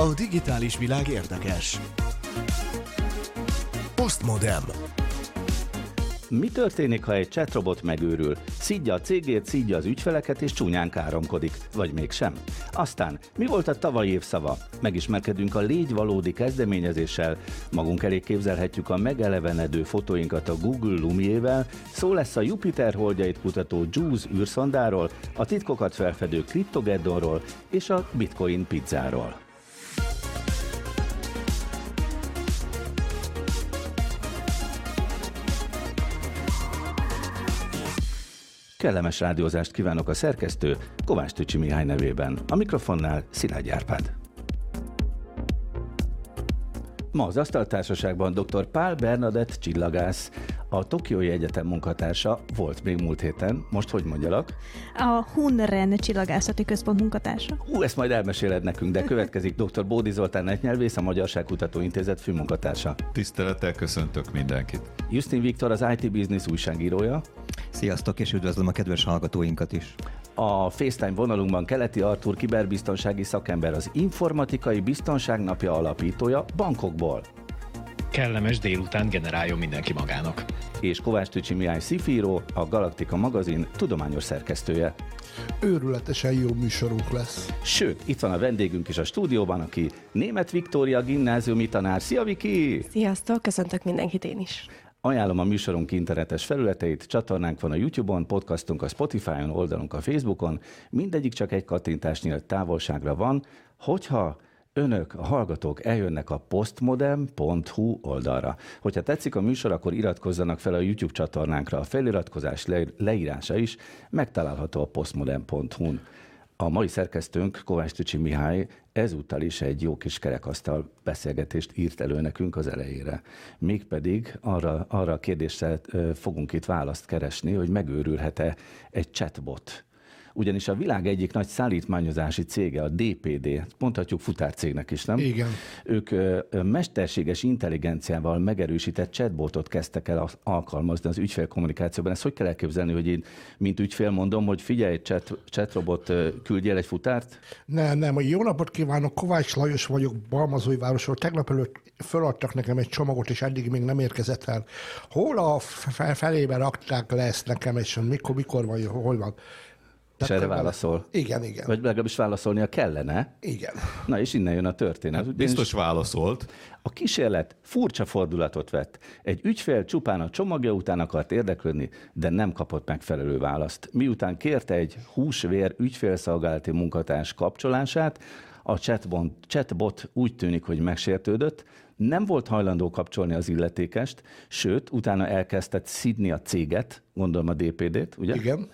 A digitális világ érdekes. Postmodem. Mi történik, ha egy chatrobot megőrül? Szidja a cégét, szidja az ügyfeleket és csúnyán káromkodik. Vagy mégsem? Aztán, mi volt a tavalyi évszava? Megismerkedünk a Légy Valódi kezdeményezéssel, magunk elé képzelhetjük a megelevenedő fotóinkat a Google Lumiével, szó lesz a Jupiter holdjait kutató JUICE űrszondáról, a titkokat felfedő Cryptogeddonról és a Bitcoin pizzáról. Kellemes rádiózást kívánok a szerkesztő Kovács Tücsi Mihály nevében. A mikrofonnál Szilágy Árpád. Ma az Asztaltársaságban dr. Pál Bernadett csillagász, a Tokiói Egyetem munkatársa volt még múlt héten, most hogy mondjalak? A Hunren Csillagászati Központ munkatársa. Hú, ezt majd elmeséled nekünk, de következik dr. Bódi Zoltán netnyelvész, a Magyarságkutató Intézet főmunkatársa. Tisztelettel köszöntök mindenkit. Justin Viktor, az IT Business újságírója. Sziasztok, és üdvözlöm a kedves hallgatóinkat is. A FaceTime vonalunkban Keleti Artur kiberbiztonsági szakember, az Informatikai Biztonság Napja alapítója bankokból. Kellemes délután generáljon mindenki magának. És Kovács Tücsi Mihály Szifíró, a Galaktika magazin tudományos szerkesztője. Őrületesen jó műsorunk lesz. Sőt, itt van a vendégünk is a stúdióban, aki Német Viktória gimnáziumi tanár. Szia, Viki! Sziasztok, köszöntök mindenkit én is. Ajánlom a műsorunk internetes felületeit, csatornánk van a YouTube-on, podcastunk a Spotify-on, oldalunk a Facebookon, mindegyik csak egy kattintásnyira távolságra van, hogyha önök, a hallgatók eljönnek a postmodem.hu oldalra. Hogyha tetszik a műsor, akkor iratkozzanak fel a YouTube csatornánkra. A feliratkozás le- leírása is megtalálható a postmodem.hu-n. A mai szerkesztőnk Kovács Tücsi Mihály ezúttal is egy jó kis kerekasztal beszélgetést írt elő nekünk az elejére. Mégpedig arra, arra a kérdésre fogunk itt választ keresni, hogy megőrülhet-e egy chatbot ugyanis a világ egyik nagy szállítmányozási cége, a DPD, mondhatjuk futárcégnek is, nem? Igen. Ők mesterséges intelligenciával megerősített chatbotot kezdtek el alkalmazni az ügyfélkommunikációban. Ezt hogy kell elképzelni, hogy én, mint ügyfél mondom, hogy figyelj, chat, chatrobot, küldjél egy futárt? Nem, nem. Jó napot kívánok, Kovács Lajos vagyok, Balmazújvárosról. Tegnap előtt föladtak nekem egy csomagot, és eddig még nem érkezett el. Hol a felébe rakták le ezt nekem, és mikor, mikor van, hol van? És erre válaszol? Igen, igen. Vagy legalábbis válaszolnia kellene? Igen. Na és innen jön a történet. Hát biztos válaszolt. A kísérlet furcsa fordulatot vett. Egy ügyfél csupán a csomagja után akart érdeklődni, de nem kapott megfelelő választ. Miután kérte egy húsvér ügyfélszolgálati munkatárs kapcsolását, a chatbot, chatbot úgy tűnik, hogy megsértődött, nem volt hajlandó kapcsolni az illetékest, sőt, utána elkezdett szidni a céget, gondolom a DPD-t, ugye? Igen.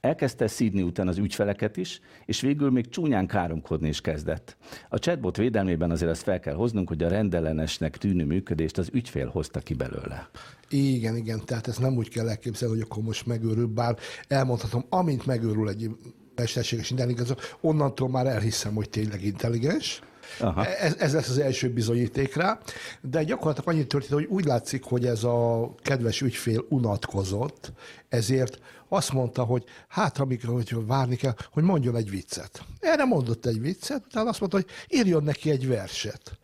Elkezdte szídni utána az ügyfeleket is, és végül még csúnyán káromkodni is kezdett. A chatbot védelmében azért azt fel kell hoznunk, hogy a rendellenesnek tűnő működést az ügyfél hozta ki belőle. Igen, igen, tehát ezt nem úgy kell elképzelni, hogy akkor most megőrül, bár elmondhatom, amint megőrül egy mesterséges intelligencia, onnantól már elhiszem, hogy tényleg intelligens. Aha. Ez, ez lesz az első bizonyíték rá, de gyakorlatilag annyit történt, hogy úgy látszik, hogy ez a kedves ügyfél unatkozott, ezért azt mondta, hogy hát, amikor hogy várni kell, hogy mondjon egy viccet. Erre mondott egy viccet, utána azt mondta, hogy írjon neki egy verset.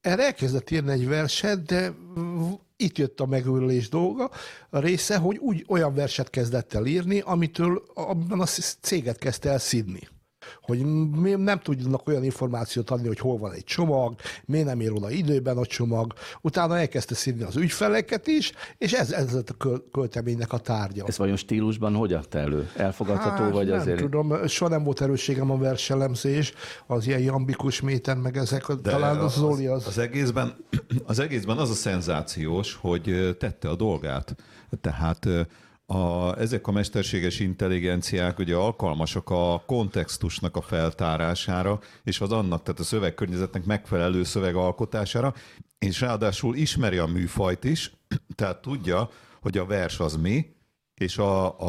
Erre elkezdett írni egy verset, de itt jött a megőrülés dolga, a része, hogy úgy olyan verset kezdett el írni, amitől amiben a céget kezdte el szidni hogy nem tudnak olyan információt adni, hogy hol van egy csomag, miért nem ér oda időben a csomag, utána elkezdte szívni az ügyfeleket is, és ez, ez lett a költeménynek a tárgya. Ez vajon stílusban hogy adta elő? Elfogadható hát, vagy nem azért? Nem tudom, soha nem volt erősségem a verselemzés, az ilyen jambikus méten, meg ezek, De talán az, Zoli az... Az egészben, az egészben az a szenzációs, hogy tette a dolgát. Tehát a, ezek a mesterséges intelligenciák ugye alkalmasak a kontextusnak a feltárására, és az annak, tehát a szövegkörnyezetnek megfelelő szövegalkotására, és ráadásul ismeri a műfajt is, tehát tudja, hogy a vers az mi, és a,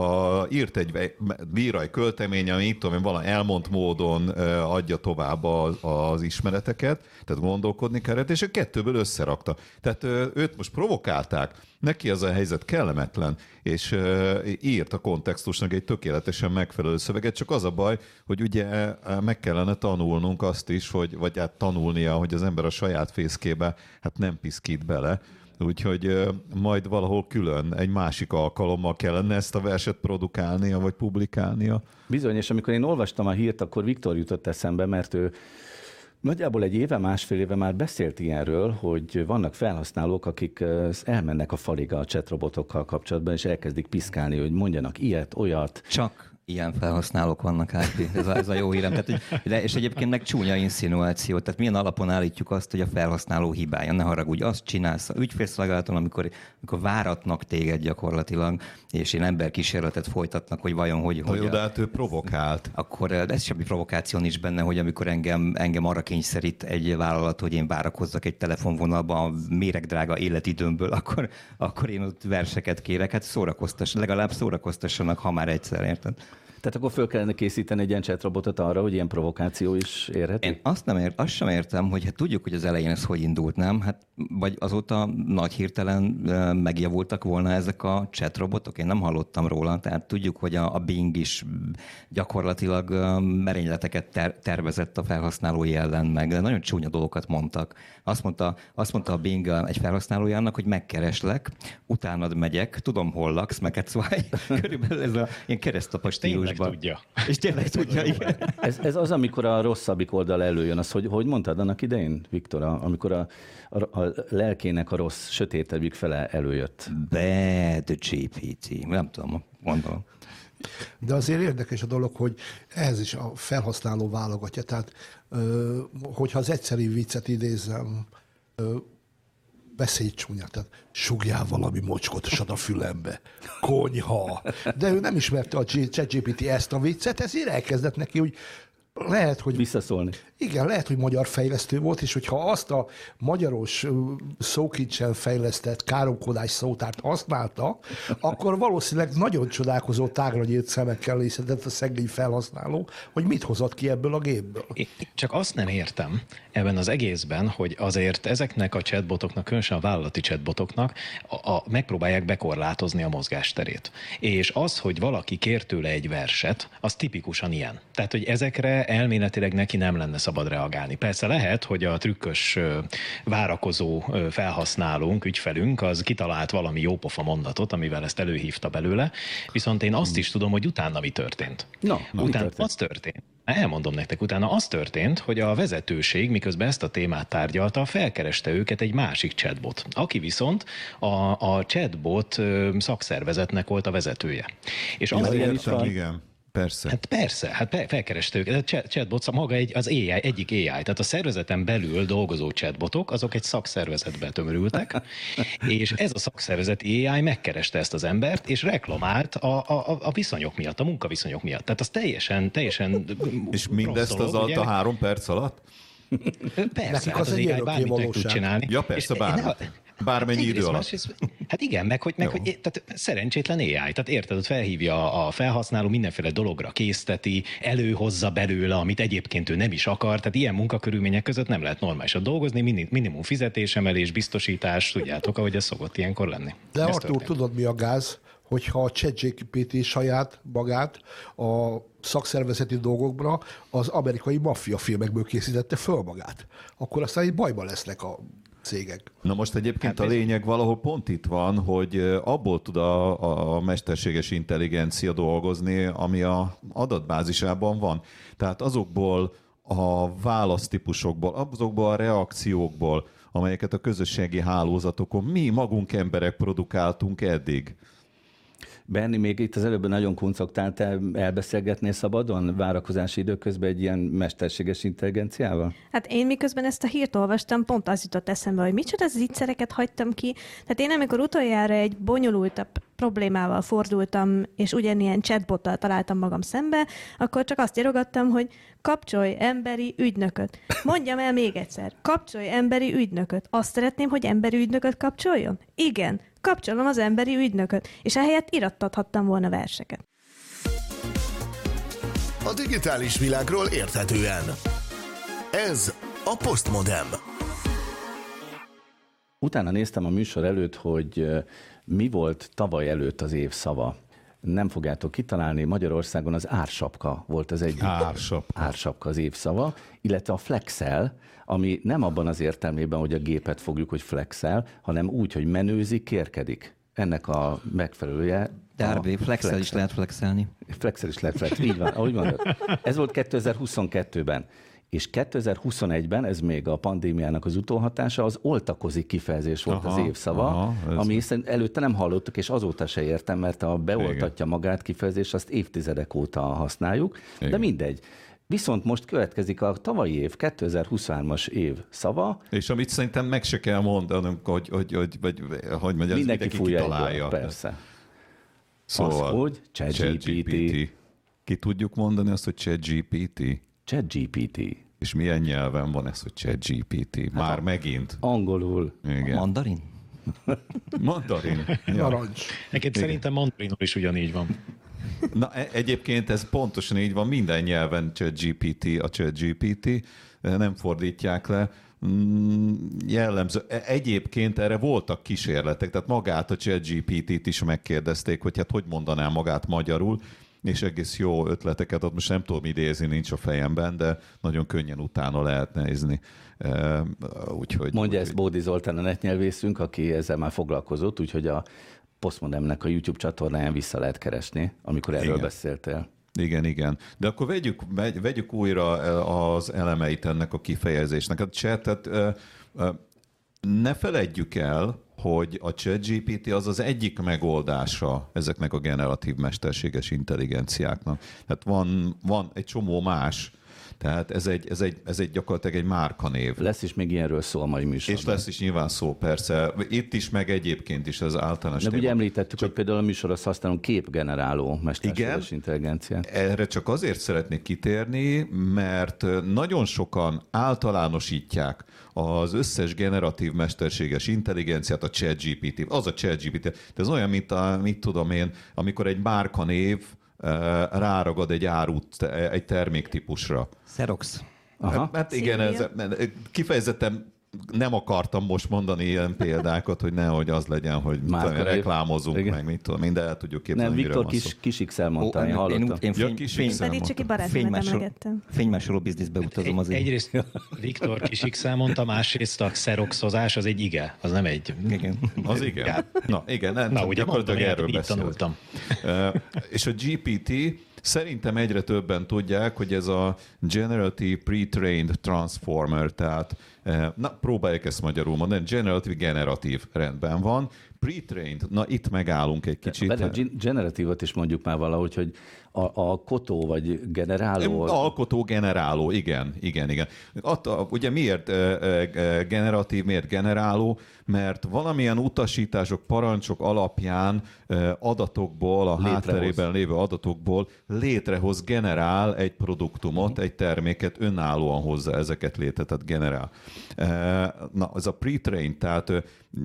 a, írt egy lírai költemény, ami itt tudom, valami elmond módon adja tovább az, az ismereteket, tehát gondolkodni kellett, és a kettőből összerakta. Tehát őt most provokálták, neki ez a helyzet kellemetlen, és írt a kontextusnak egy tökéletesen megfelelő szöveget, csak az a baj, hogy ugye meg kellene tanulnunk azt is, hogy, vagy hát tanulnia, hogy az ember a saját fészkébe hát nem piszkít bele, Úgyhogy majd valahol külön egy másik alkalommal kellene ezt a verset produkálnia, vagy publikálnia. Bizony, és amikor én olvastam a hírt, akkor Viktor jutott eszembe, mert ő Nagyjából egy éve, másfél éve már beszélt ilyenről, hogy vannak felhasználók, akik elmennek a faliga a chatrobotokkal kapcsolatban, és elkezdik piszkálni, hogy mondjanak ilyet, olyat. Csak ilyen felhasználók vannak át, ez a, ez a jó hírem. Tehát, de, és egyébként meg csúnya insinuáció, tehát milyen alapon állítjuk azt, hogy a felhasználó hibája, ne haragudj, azt csinálsz ügyfélszolgálaton, amikor, amikor váratnak téged gyakorlatilag, és én emberkísérletet folytatnak, hogy vajon hogy... hogy jó, de hát ő provokált. Akkor ez semmi provokáció nincs benne, hogy amikor engem, engem arra kényszerít egy vállalat, hogy én várakozzak egy telefonvonalban a méregdrága életidőmből, akkor, akkor én ott verseket kérek, hát szórakoztass, legalább szórakoztassanak, ha már egyszer, érted? Tehát akkor föl kellene készíteni egy ilyen chatrobotot arra, hogy ilyen provokáció is érhető? Én azt, nem ért, azt sem értem, hogy hát tudjuk, hogy az elején ez hogy indult, nem? Hát, vagy azóta nagy hirtelen megjavultak volna ezek a chatrobotok? Én nem hallottam róla, tehát tudjuk, hogy a, a Bing is gyakorlatilag merényleteket ter- tervezett a felhasználói ellen, meg de nagyon csúnya dolgokat mondtak. Azt mondta, azt mondta a Bing egy felhasználójának, hogy megkereslek, utánad megyek, tudom, hol laksz, meg szóval körülbelül ez a ilyen keresztapa stílusban. tudja. És tényleg tudja, igen. Ez, ez az, amikor a rosszabbik oldal előjön, az, hogy, hogy mondtad annak idején, Viktor, amikor a, a, a lelkének a rossz, sötétebbik fele előjött. Bad GPT. Nem tudom, mondom. De azért érdekes a dolog, hogy ehhez is a felhasználó válogatja. Tehát, hogyha az egyszerű viccet idézem, beszélj csúnya, tehát sugjál valami mocskot a fülembe. Konyha. De ő nem ismerte a ChatGPT ezt a viccet, ezért elkezdett neki, hogy lehet, hogy... Visszaszólni. Igen, lehet, hogy magyar fejlesztő volt, és hogyha azt a magyaros szókincsen fejlesztett káromkodás szótárt használta, akkor valószínűleg nagyon csodálkozó tágra nyílt szemekkel nézhetett a szegény felhasználó, hogy mit hozott ki ebből a gépből. Én csak azt nem értem ebben az egészben, hogy azért ezeknek a chatbotoknak, különösen a vállalati chatbotoknak a, a, megpróbálják bekorlátozni a mozgásterét. És az, hogy valaki kér tőle egy verset, az tipikusan ilyen. Tehát, hogy ezekre elméletileg neki nem lenne szabad reagálni. Persze lehet, hogy a trükkös várakozó felhasználónk, ügyfelünk, az kitalált valami jópofa mondatot, amivel ezt előhívta belőle, viszont én azt is tudom, hogy utána mi történt. No, utána történt? az történt. Elmondom nektek, utána az történt, hogy a vezetőség, miközben ezt a témát tárgyalta, felkereste őket egy másik chatbot, aki viszont a, a chatbot szakszervezetnek volt a vezetője. És az értem, igen. Persze. Hát persze, hát felkereste őket. A chatbot maga egy, az AI, egyik AI, tehát a szervezeten belül dolgozó chatbotok, azok egy szakszervezetbe tömörültek, és ez a szakszervezeti AI megkereste ezt az embert, és reklamált a, a, a viszonyok miatt, a munkaviszonyok miatt. Tehát az teljesen, teljesen És mindezt dolog, az alatt a három perc alatt? Persze, Nekik hát az, az AI bármit meg tud csinálni. Ja, persze, bármit. Bármennyi idő alatt. Másrészt, hát igen, meg hogy, meg, hogy tehát szerencsétlen AI. Tehát érted, ott felhívja a felhasználó, mindenféle dologra készteti, előhozza belőle, amit egyébként ő nem is akar. Tehát ilyen munkakörülmények között nem lehet normálisan dolgozni, minimum fizetésemelés, biztosítás, tudjátok, ahogy ez szokott ilyenkor lenni. De ez Artur, tudod mi a gáz? hogyha a ChatGPT saját magát a szakszervezeti dolgokra az amerikai maffia filmekből készítette föl magát, akkor aztán egy bajban lesznek a cégek. Na most egyébként hát a lényeg valahol pont itt van, hogy abból tud a, a mesterséges intelligencia dolgozni, ami a adatbázisában van. Tehát azokból a választípusokból, azokból a reakciókból, amelyeket a közösségi hálózatokon mi magunk emberek produkáltunk eddig. Berni, még itt az előbb nagyon kuncogtál, elbeszélgetnél szabadon várakozási időközben egy ilyen mesterséges intelligenciával? Hát én miközben ezt a hírt olvastam, pont az jutott eszembe, hogy micsoda zicsereket hagytam ki. Tehát én amikor utoljára egy bonyolultabb problémával fordultam, és ugyanilyen chatbottal találtam magam szembe, akkor csak azt írogattam, hogy kapcsolj emberi ügynököt. Mondjam el még egyszer, kapcsolj emberi ügynököt. Azt szeretném, hogy emberi ügynököt kapcsoljon? Igen kapcsolom az emberi ügynököt, és ehelyett irattathattam volna verseket. A digitális világról érthetően. Ez a Postmodem. Utána néztem a műsor előtt, hogy mi volt tavaly előtt az év szava. Nem fogjátok kitalálni, Magyarországon az ársapka volt az egyik. Ársapka. Ársapka az évszava, illetve a flexel, ami nem abban az értelmében, hogy a gépet fogjuk, hogy flexel, hanem úgy, hogy menőzik, kérkedik. Ennek a megfelelője Darby, flexel is lehet flexelni. Flexel is lehet flex, így van, ahogy mondod. Ez volt 2022-ben. És 2021-ben, ez még a pandémiának az utóhatása, az oltakozik kifejezés volt Aha, az évszava, aha, ez- ami hiszen előtte nem hallottuk, és azóta se értem, mert a beoltatja magát kifejezés, azt évtizedek óta használjuk, de Igen. mindegy. Viszont most következik a tavalyi év, 2023-as év szava, És amit szerintem meg se kell mondanunk, hogy, hogy, hogy, hogy, hogy megy, ez mindenki fújja kitalálja. egyből, persze. Szóval, Az, hogy ChatGPT. Ki tudjuk mondani azt, hogy ChatGPT? ChatGPT. És milyen nyelven van ez, hogy ChatGPT? Már megint. Angolul. Igen. Mandarin? Mandarin. Ja. Narancs. Neked szerintem mandarinul is ugyanígy van. Na, e- egyébként ez pontosan így van, minden nyelven ChatGPT a ChatGPT, nem fordítják le. Mm, Jellemző. E- Egyébként erre voltak kísérletek, tehát magát a ChatGPT-t is megkérdezték, hogy hát hogy mondaná magát magyarul, és egész jó ötleteket ad. Most nem tudom idézni, nincs a fejemben, de nagyon könnyen utána lehet nézni. Úgyhogy, Mondja úgyhogy- ezt Bódi Zoltán a netnyelvészünk, aki ezzel már foglalkozott, úgyhogy a Postmodemnek a YouTube csatornáján vissza lehet keresni, amikor erről Igen. beszéltél. Igen, igen. De akkor vegyük, vegy, vegyük újra az elemeit ennek a kifejezésnek. A chatet ö, ö, ne feledjük el, hogy a ChatGPT az az egyik megoldása ezeknek a generatív mesterséges intelligenciáknak. Tehát van, van egy csomó más. Tehát ez egy, ez egy, ez egy gyakorlatilag egy márkanév. Lesz is még ilyenről szó a mai műsorban. És lesz is nyilván szó, persze. Itt is, meg egyébként is az általános De ugye téma. említettük, hogy például a műsorhoz használunk képgeneráló mesterséges Igen. intelligenciát. Erre csak azért szeretnék kitérni, mert nagyon sokan általánosítják az összes generatív mesterséges intelligenciát a ChatGPT. Az a ChatGPT. De ez olyan, mint a, mit tudom én, amikor egy márkanév ráragad egy árut, egy terméktípusra. Xerox. Aha. Hát igen, ez, kifejezetten nem akartam most mondani ilyen példákat, hogy nehogy az legyen, hogy mit tudom, én, reklámozunk, Igen. meg mit tudom, minden el tudjuk képzelni, Nem, Viktor szó. kis, kisixel mondta, én én, hallottam. én Ja, fény, kis fény, csak mondtam. fénymásoló, fénymásoló bizniszbe utazom azért. Egyrészt Viktor Kisixel mondta, másrészt a xeroxozás az egy ige, az nem egy... Igen. Az igen. Na igen, nem, Na, ugye mondtam, gyakorlatilag én erről így beszélünk. tanultam. És a GPT szerintem egyre többen tudják, hogy ez a Generative Pre-trained Transformer, tehát eh, na, próbálják ezt magyarul mondani, Generative Generatív rendben van, Pre-trained, na itt megállunk egy kicsit. A gen- generatívot is mondjuk már valahogy, hogy a, a kotó vagy generáló... Alkotó generáló, igen, igen, igen. Atta, ugye miért generatív, miért generáló? Mert valamilyen utasítások, parancsok alapján adatokból, a Létrehoz. hátterében lévő adatokból létrehoz, generál egy produktumot, egy terméket, önállóan hozza ezeket létre, tehát generál. Na, ez a pre-train, tehát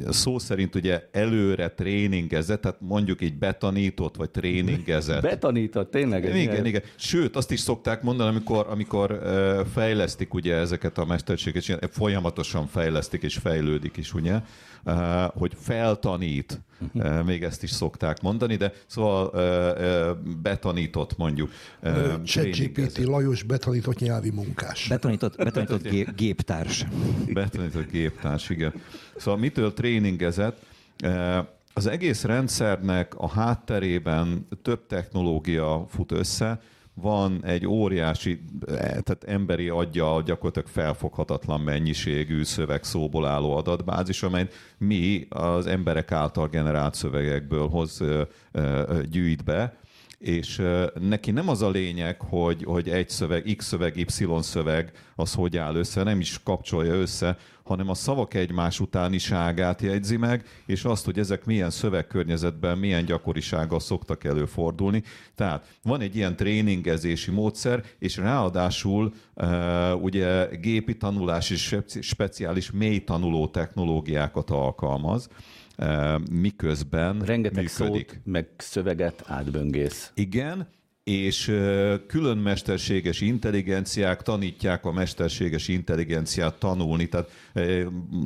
szó szerint ugye előre tréningezett, tehát mondjuk így betanított, vagy tréningezett. Betanított, tényleg? Igen, ilyen- igen. Sőt, azt is szokták mondani, amikor, amikor fejlesztik ugye ezeket a mesterséges, folyamatosan fejlesztik és fejlődik is, ugye, hogy feltanít, ö, még ezt is szokták mondani, de szóval ö, betanított mondjuk. ChatGPT. Lajos betanított nyelvi munkás. Betanított, betanított gé- géptárs. Betanított géptárs, igen. Szóval mitől tréningezett? Eh, Az egész rendszernek a hátterében több technológia fut össze, van egy óriási, eh, tehát emberi adja gyakorlatilag felfoghatatlan mennyiségű szövegszóból álló adatbázis, amelyet mi az emberek által generált szövegekből hoz, ö, ö, gyűjt be, és neki nem az a lényeg, hogy, hogy egy szöveg, X szöveg, Y szöveg, az hogy áll össze, nem is kapcsolja össze, hanem a szavak egymás utániságát jegyzi meg, és azt, hogy ezek milyen szövegkörnyezetben, milyen gyakorisággal szoktak előfordulni. Tehát van egy ilyen tréningezési módszer, és ráadásul uh, ugye gépi tanulás és speci- speciális mély tanuló technológiákat alkalmaz, miközben Rengeteg működik. szót, meg szöveget átböngész. Igen, és külön mesterséges intelligenciák tanítják a mesterséges intelligenciát tanulni, tehát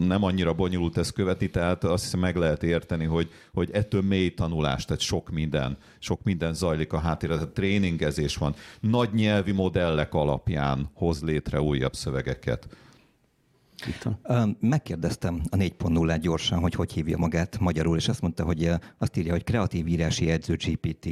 nem annyira bonyolult ezt követni, tehát azt hiszem meg lehet érteni, hogy, hogy ettől mély tanulás, tehát sok minden, sok minden zajlik a háttérben, tehát tréningezés van. Nagy nyelvi modellek alapján hoz létre újabb szövegeket. Megkérdeztem a 4.0-át gyorsan, hogy hogy hívja magát magyarul, és azt mondta, hogy azt írja, hogy kreatív írási edző GPT.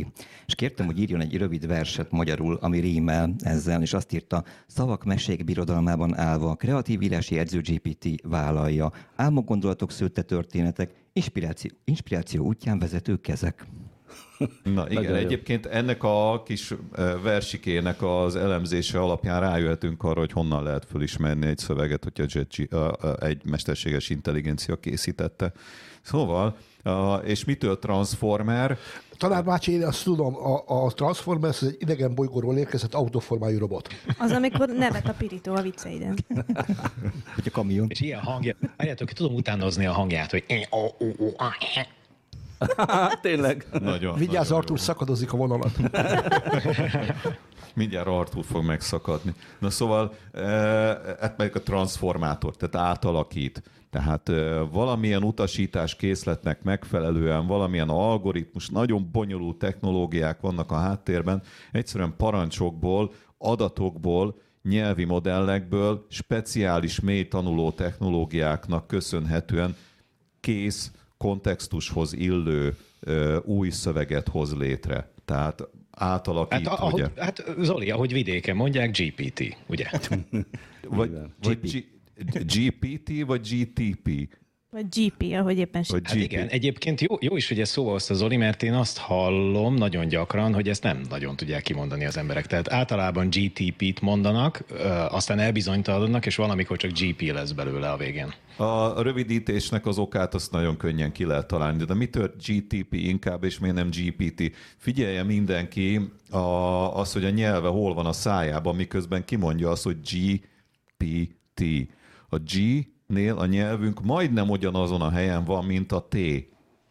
És kértem, hogy írjon egy rövid verset magyarul, ami rímel ezzel, és azt írta, szavak mesék birodalmában állva, kreatív írási edző GPT vállalja, álmok gondolatok szőtte történetek, inspiráció, inspiráció útján vezető kezek. Na igen, Nagyon egyébként jó. ennek a kis versikének az elemzése alapján rájöhetünk arra, hogy honnan lehet fölismerni egy szöveget, hogyha egy mesterséges intelligencia készítette. Szóval, és mitől Transformer? Talán bácsi, én azt tudom, a, a Transformers az egy idegen bolygóról érkezett autoformájú robot. Az, amikor nevet a pirító a vicceiden. Hogy a kamion. És ilyen hangja. Várjátok, tudom utánozni a hangját, hogy Tényleg. Nagyon. Vigyázz, nagyon Artur, jó. szakadozik a vonalat. Mindjárt Artur fog megszakadni. Na szóval, e, hát meg a transformátor, tehát átalakít. Tehát e, valamilyen utasítás készletnek megfelelően, valamilyen algoritmus, nagyon bonyolult technológiák vannak a háttérben, egyszerűen parancsokból, adatokból, nyelvi modellekből, speciális mély tanuló technológiáknak köszönhetően kész kontextushoz illő ö, új szöveget hoz létre. Tehát átalakít, hát, ahogy, ugye? Hát Zoli, ahogy vidéken mondják, GPT, ugye? vagy, vagy GPT, vagy GTP? Vagy GP, ahogy éppen Vagy hát igen, egyébként jó, jó is, hogy ez szóval hozta Zoli, mert én azt hallom nagyon gyakran, hogy ezt nem nagyon tudják kimondani az emberek. Tehát általában GTP-t mondanak, aztán elbizonytalanodnak, és valamikor csak GP lesz belőle a végén. A rövidítésnek az okát azt nagyon könnyen ki lehet találni, de mitől GTP inkább, és miért nem GPT? Figyelje mindenki a, az, hogy a nyelve hol van a szájában, miközben kimondja azt, hogy GPT. A G nél a nyelvünk majdnem ugyanazon a helyen van, mint a T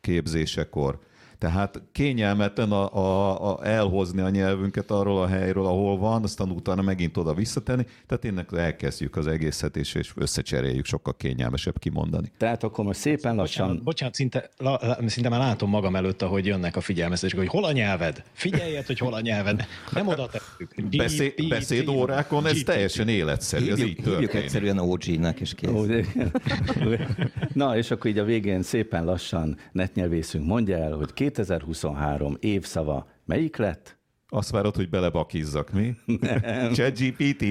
képzésekor. Tehát kényelmetlen a, a, a elhozni a nyelvünket arról a helyről, ahol van, aztán utána megint oda visszatenni. Tehát tényleg elkezdjük az egészet, és, és összecseréljük, sokkal kényelmesebb kimondani. Tehát akkor most szépen lassan... Bocsánat, bocsánat szinte, la, la, szinte már látom magam előtt, ahogy jönnek a figyelmeztetések, hogy hol a nyelved? Figyeljet, hogy hol a nyelved. Nem oda tettük. Beszéd, beszédórákon ez teljesen életszerű, ez így Hívjuk egyszerűen OG-nek, és kész. Na, és akkor így a végén szépen lassan netnyelvészünk mondja el, hogy 2023 évszava melyik lett? Azt várod, hogy belebakizzak, mi? ChatGPT.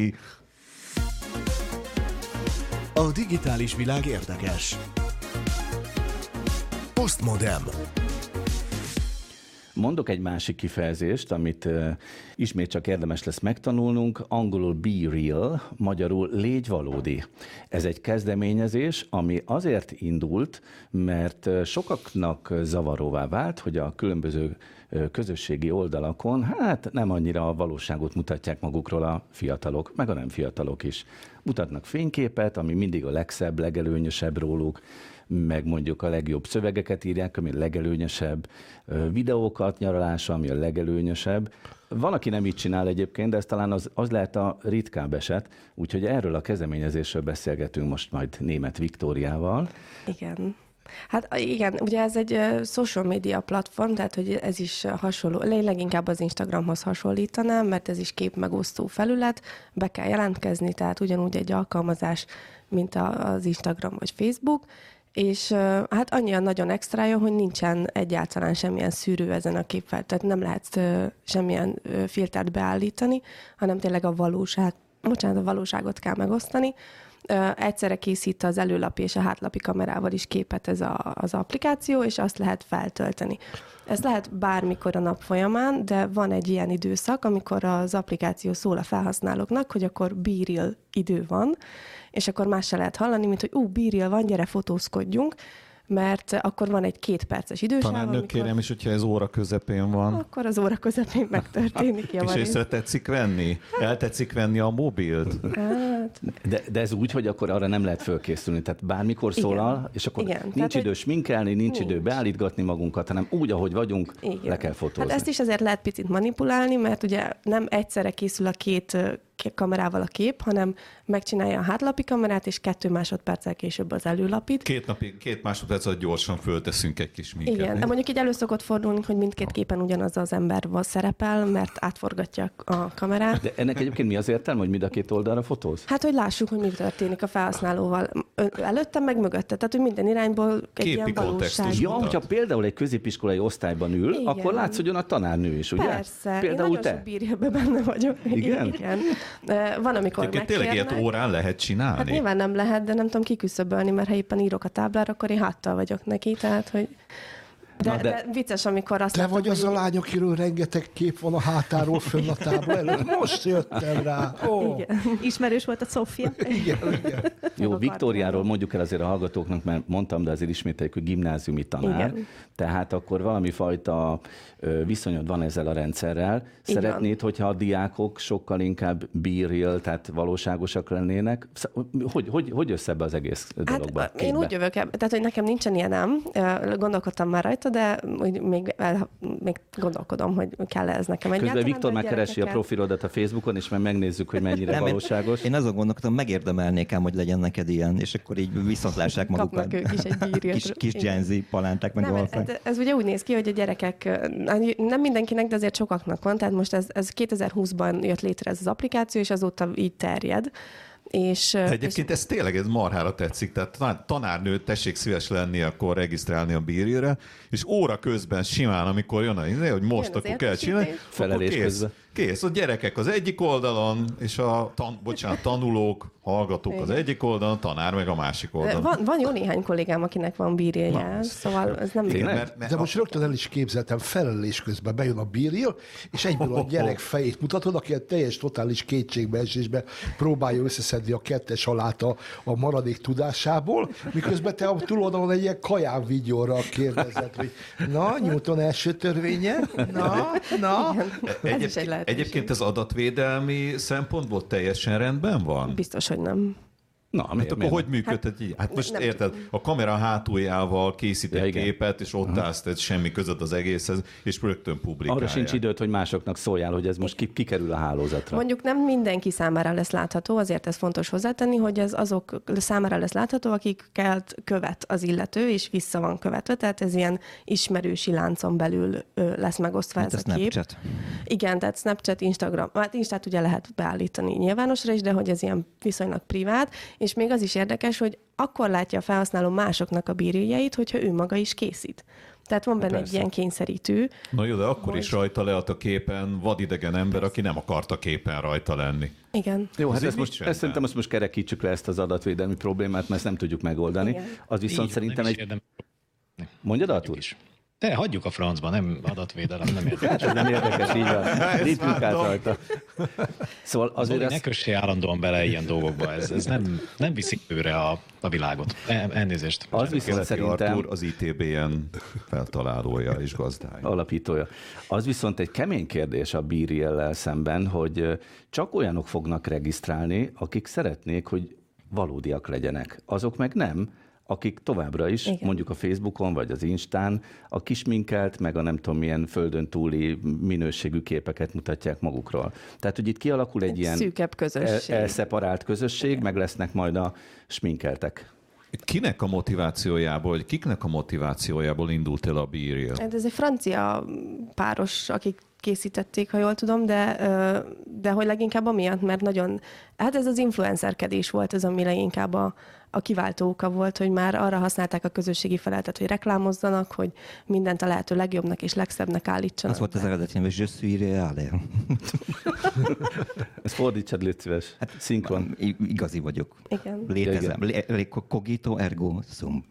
A digitális világ érdekes. Postmodem. Mondok egy másik kifejezést, amit uh, ismét csak érdemes lesz megtanulnunk, angolul be real, magyarul légy valódi. Ez egy kezdeményezés, ami azért indult, mert sokaknak zavaróvá vált, hogy a különböző közösségi oldalakon hát nem annyira a valóságot mutatják magukról a fiatalok, meg a nem fiatalok is. Mutatnak fényképet, ami mindig a legszebb, legelőnyösebb róluk, meg mondjuk a legjobb szövegeket írják, ami a legelőnyösebb, videókat nyaralása, ami a legelőnyösebb. Van, aki nem így csinál egyébként, de ez talán az, az lehet a ritkább eset, úgyhogy erről a kezdeményezésről beszélgetünk most majd német Viktóriával. Igen. Hát igen, ugye ez egy social media platform, tehát hogy ez is hasonló, leginkább az Instagramhoz hasonlítanám, mert ez is képmegosztó felület, be kell jelentkezni, tehát ugyanúgy egy alkalmazás, mint az Instagram vagy Facebook, és hát annyian nagyon extrája, hogy nincsen egyáltalán semmilyen szűrő ezen a képpel, tehát nem lehet semmilyen filtert beállítani, hanem tényleg a valóság, bocsánat, a valóságot kell megosztani. Egyszerre készít az előlapi és a hátlapi kamerával is képet ez a, az applikáció, és azt lehet feltölteni. Ez lehet bármikor a nap folyamán, de van egy ilyen időszak, amikor az applikáció szól a felhasználóknak, hogy akkor bíril idő van, és akkor más se lehet hallani, mint hogy ú, bírja van, gyere, fotózkodjunk, mert akkor van egy két perces idősáv. Tanárnök amikor... kérem, és hogyha ez óra közepén van. Akkor az óra közepén megtörténik. és észre tetszik venni? El tetszik venni a mobilt? Hát... De, de ez úgy, hogy akkor arra nem lehet fölkészülni, tehát bármikor szólal, Igen. és akkor Igen. nincs Tehát, idő hogy- sminkelni, nincs, idő Nincs. beállítgatni magunkat, hanem úgy, ahogy vagyunk, Igen. le kell fotózni. Hát ezt is azért lehet picit manipulálni, mert ugye nem egyszerre készül a két kamerával a kép, hanem megcsinálja a hátlapi kamerát, és kettő másodperccel később az előlapit. Két, napi, két másodperc alatt gyorsan fölteszünk egy kis minket. Igen, de mondjuk így elő szokott fordulni, hogy mindkét képen ugyanaz az ember van szerepel, mert átforgatja a kamerát. De ennek egyébként mi az értelme, hogy mind a két oldalra fotóz? Hát, hogy lássuk, hogy mi történik a felhasználóval. Előtte, meg mögötte. Tehát, hogy minden irányból egy Képi ilyen valóság. Ja, hogyha például egy középiskolai osztályban ül, Igen. akkor látsz, hogy a tanárnő is, ugye? Persze, Például én nagyon te. sok bírjában benne vagyok. Igen? Igen. Van, amikor Egyébként tényleg ilyet órán lehet csinálni? Hát nyilván nem lehet, de nem tudom kiküszöbölni, mert ha éppen írok a táblára, akkor én háttal vagyok neki, tehát hogy... De, Na, de... de- vicces, amikor azt Te vagy az hogy- a lány, akiről rengeteg kép van a hátáról fönn a tábla előtt. Most jöttem rá. Ó, Igen. Ismerős volt a Sofia. igen, igen. Jó, Viktóriáról mondjuk el azért a hallgatóknak, mert mondtam, de azért ismételjük, hogy gimnáziumi tanár. Igen. Tehát akkor valami fajta viszonyod van ezzel a rendszerrel. Szeretnéd, hogyha a diákok sokkal inkább be tehát valóságosak lennének? Hogy, hogy, hogy jössz ebbe az egész dologba? Hát én úgy jövök, tehát hogy nekem nincsen ilyenem, gondolkodtam már rajta, de úgy még, el, még gondolkodom, hogy kell ez nekem Közben egyáltalán, Viktor már keresi a profilodat a Facebookon, és majd megnézzük, hogy mennyire Nem, valóságos. Én azon gondolkodom, megérdemelnék ám, hogy legyen neked ilyen, és akkor így viszontlássák magukat. Kapnak ők is egy. Kis, kis. Gen Z palánták, meg Nem, ez, ez ugye úgy néz ki, hogy a gyerekek, nem mindenkinek, de azért sokaknak van, tehát most ez, ez 2020-ban jött létre ez az applikáció, és azóta így terjed. És, De és Egyébként ez tényleg ez marhára tetszik, tehát tanár- tanárnő tessék szíves lenni, akkor regisztrálni a bírjére, és óra közben simán, amikor jön a izé, hogy most Jön akkor kell csinálni, Felelés kész. közben. Kész, a gyerekek az egyik oldalon, és a tan, bocsánat, tanulók, hallgatók az Igen. egyik oldalon, a tanár meg a másik oldalon. van, van jó néhány kollégám, akinek van Na, szóval ez nem... Tényleg? Mert, mert De most rögtön el is képzeltem, felelés közben bejön a bírjél, és egyből a gyerek fejét mutatod, aki a teljes totális kétségbeesésbe próbálja összeszedni a kettes alát a, a maradék tudásából, miközben te a túloldalon egy ilyen kaján vigyorra kérdezed, hogy na, Newton első törvénye, na, na. Ez is egy lehetőség. Egyébként ez adatvédelmi szempontból teljesen rendben van? Biztos, hogy nem. Na, Hát miért, akkor miért hogy működhet így? Hát most nem érted, a kamera hátuljával készít Ja, egy igen. képet, és ott állsz, tehát semmi között az egészhez, és rögtön publikálják. Arra sincs időt, hogy másoknak szóljál, hogy ez most ki, kikerül a hálózatra. Mondjuk nem mindenki számára lesz látható, azért ez fontos hozzátenni, hogy ez azok számára lesz látható, akiket követ az illető, és vissza van követve, tehát ez ilyen ismerősi láncon belül lesz megosztva Mint ez a a kép. Snapchat. Igen, tehát Snapchat, Instagram, hát Instát ugye lehet beállítani nyilvánosra is, de hogy ez ilyen viszonylag privát, és még az is érdekes, hogy akkor látja a felhasználó másoknak a bírjait, hogyha ő maga is készít. Tehát van benne egy persze. ilyen kényszerítő. Na jó, de akkor is Hogy- rajta lehet a képen vadidegen ember, aki nem akart a képen rajta lenni. Igen. Jó, hát Ez ezt, most, ezt szerintem azt most kerekítsük le ezt az adatvédelmi problémát, mert ezt nem tudjuk megoldani. Igen. Az viszont Így, szerintem is egy... Mondjad, Artur? is. De hagyjuk a francba, nem adatvédelem, nem érdekes. Ez nem érdekes, így van. Át vártam. rajta. Szóval azért Zoli, ne ezt... kössél állandóan bele ilyen dolgokba, ez, ez nem, nem viszik őre a, a világot. E- Elnézést. Az viszont szerintem Artur az ITBN feltalálója és gazdája. alapítója. Az viszont egy kemény kérdés a bíriellel szemben, hogy csak olyanok fognak regisztrálni, akik szeretnék, hogy valódiak legyenek. Azok meg nem, akik továbbra is, Igen. Igen. mondjuk a Facebookon vagy az Instán a kisminkelt, meg a nem tudom milyen földön túli minőségű képeket mutatják magukról. Tehát, hogy itt kialakul egy, Egy ilyen szűkebb közösség. El, elszeparált közösség, meg lesznek majd a sminkeltek. Kinek a motivációjából, vagy kiknek a motivációjából indult el a bírja? Hát ez egy francia páros, akik készítették, ha jól tudom, de, de hogy leginkább amiatt, mert nagyon, hát ez az influencerkedés volt az, ami leginkább a, a kiváltó oka volt, hogy már arra használták a közösségi feleletet, hogy reklámozzanak, hogy mindent a lehető legjobbnak és legszebbnek állítsanak. Az volt az eredeti neve, je suis réale. Ezt fordítsad, légy szíves. Hát, Szinkron. Igazi vagyok. Igen. Létezem. Lé- lé- Cogito ergo sum.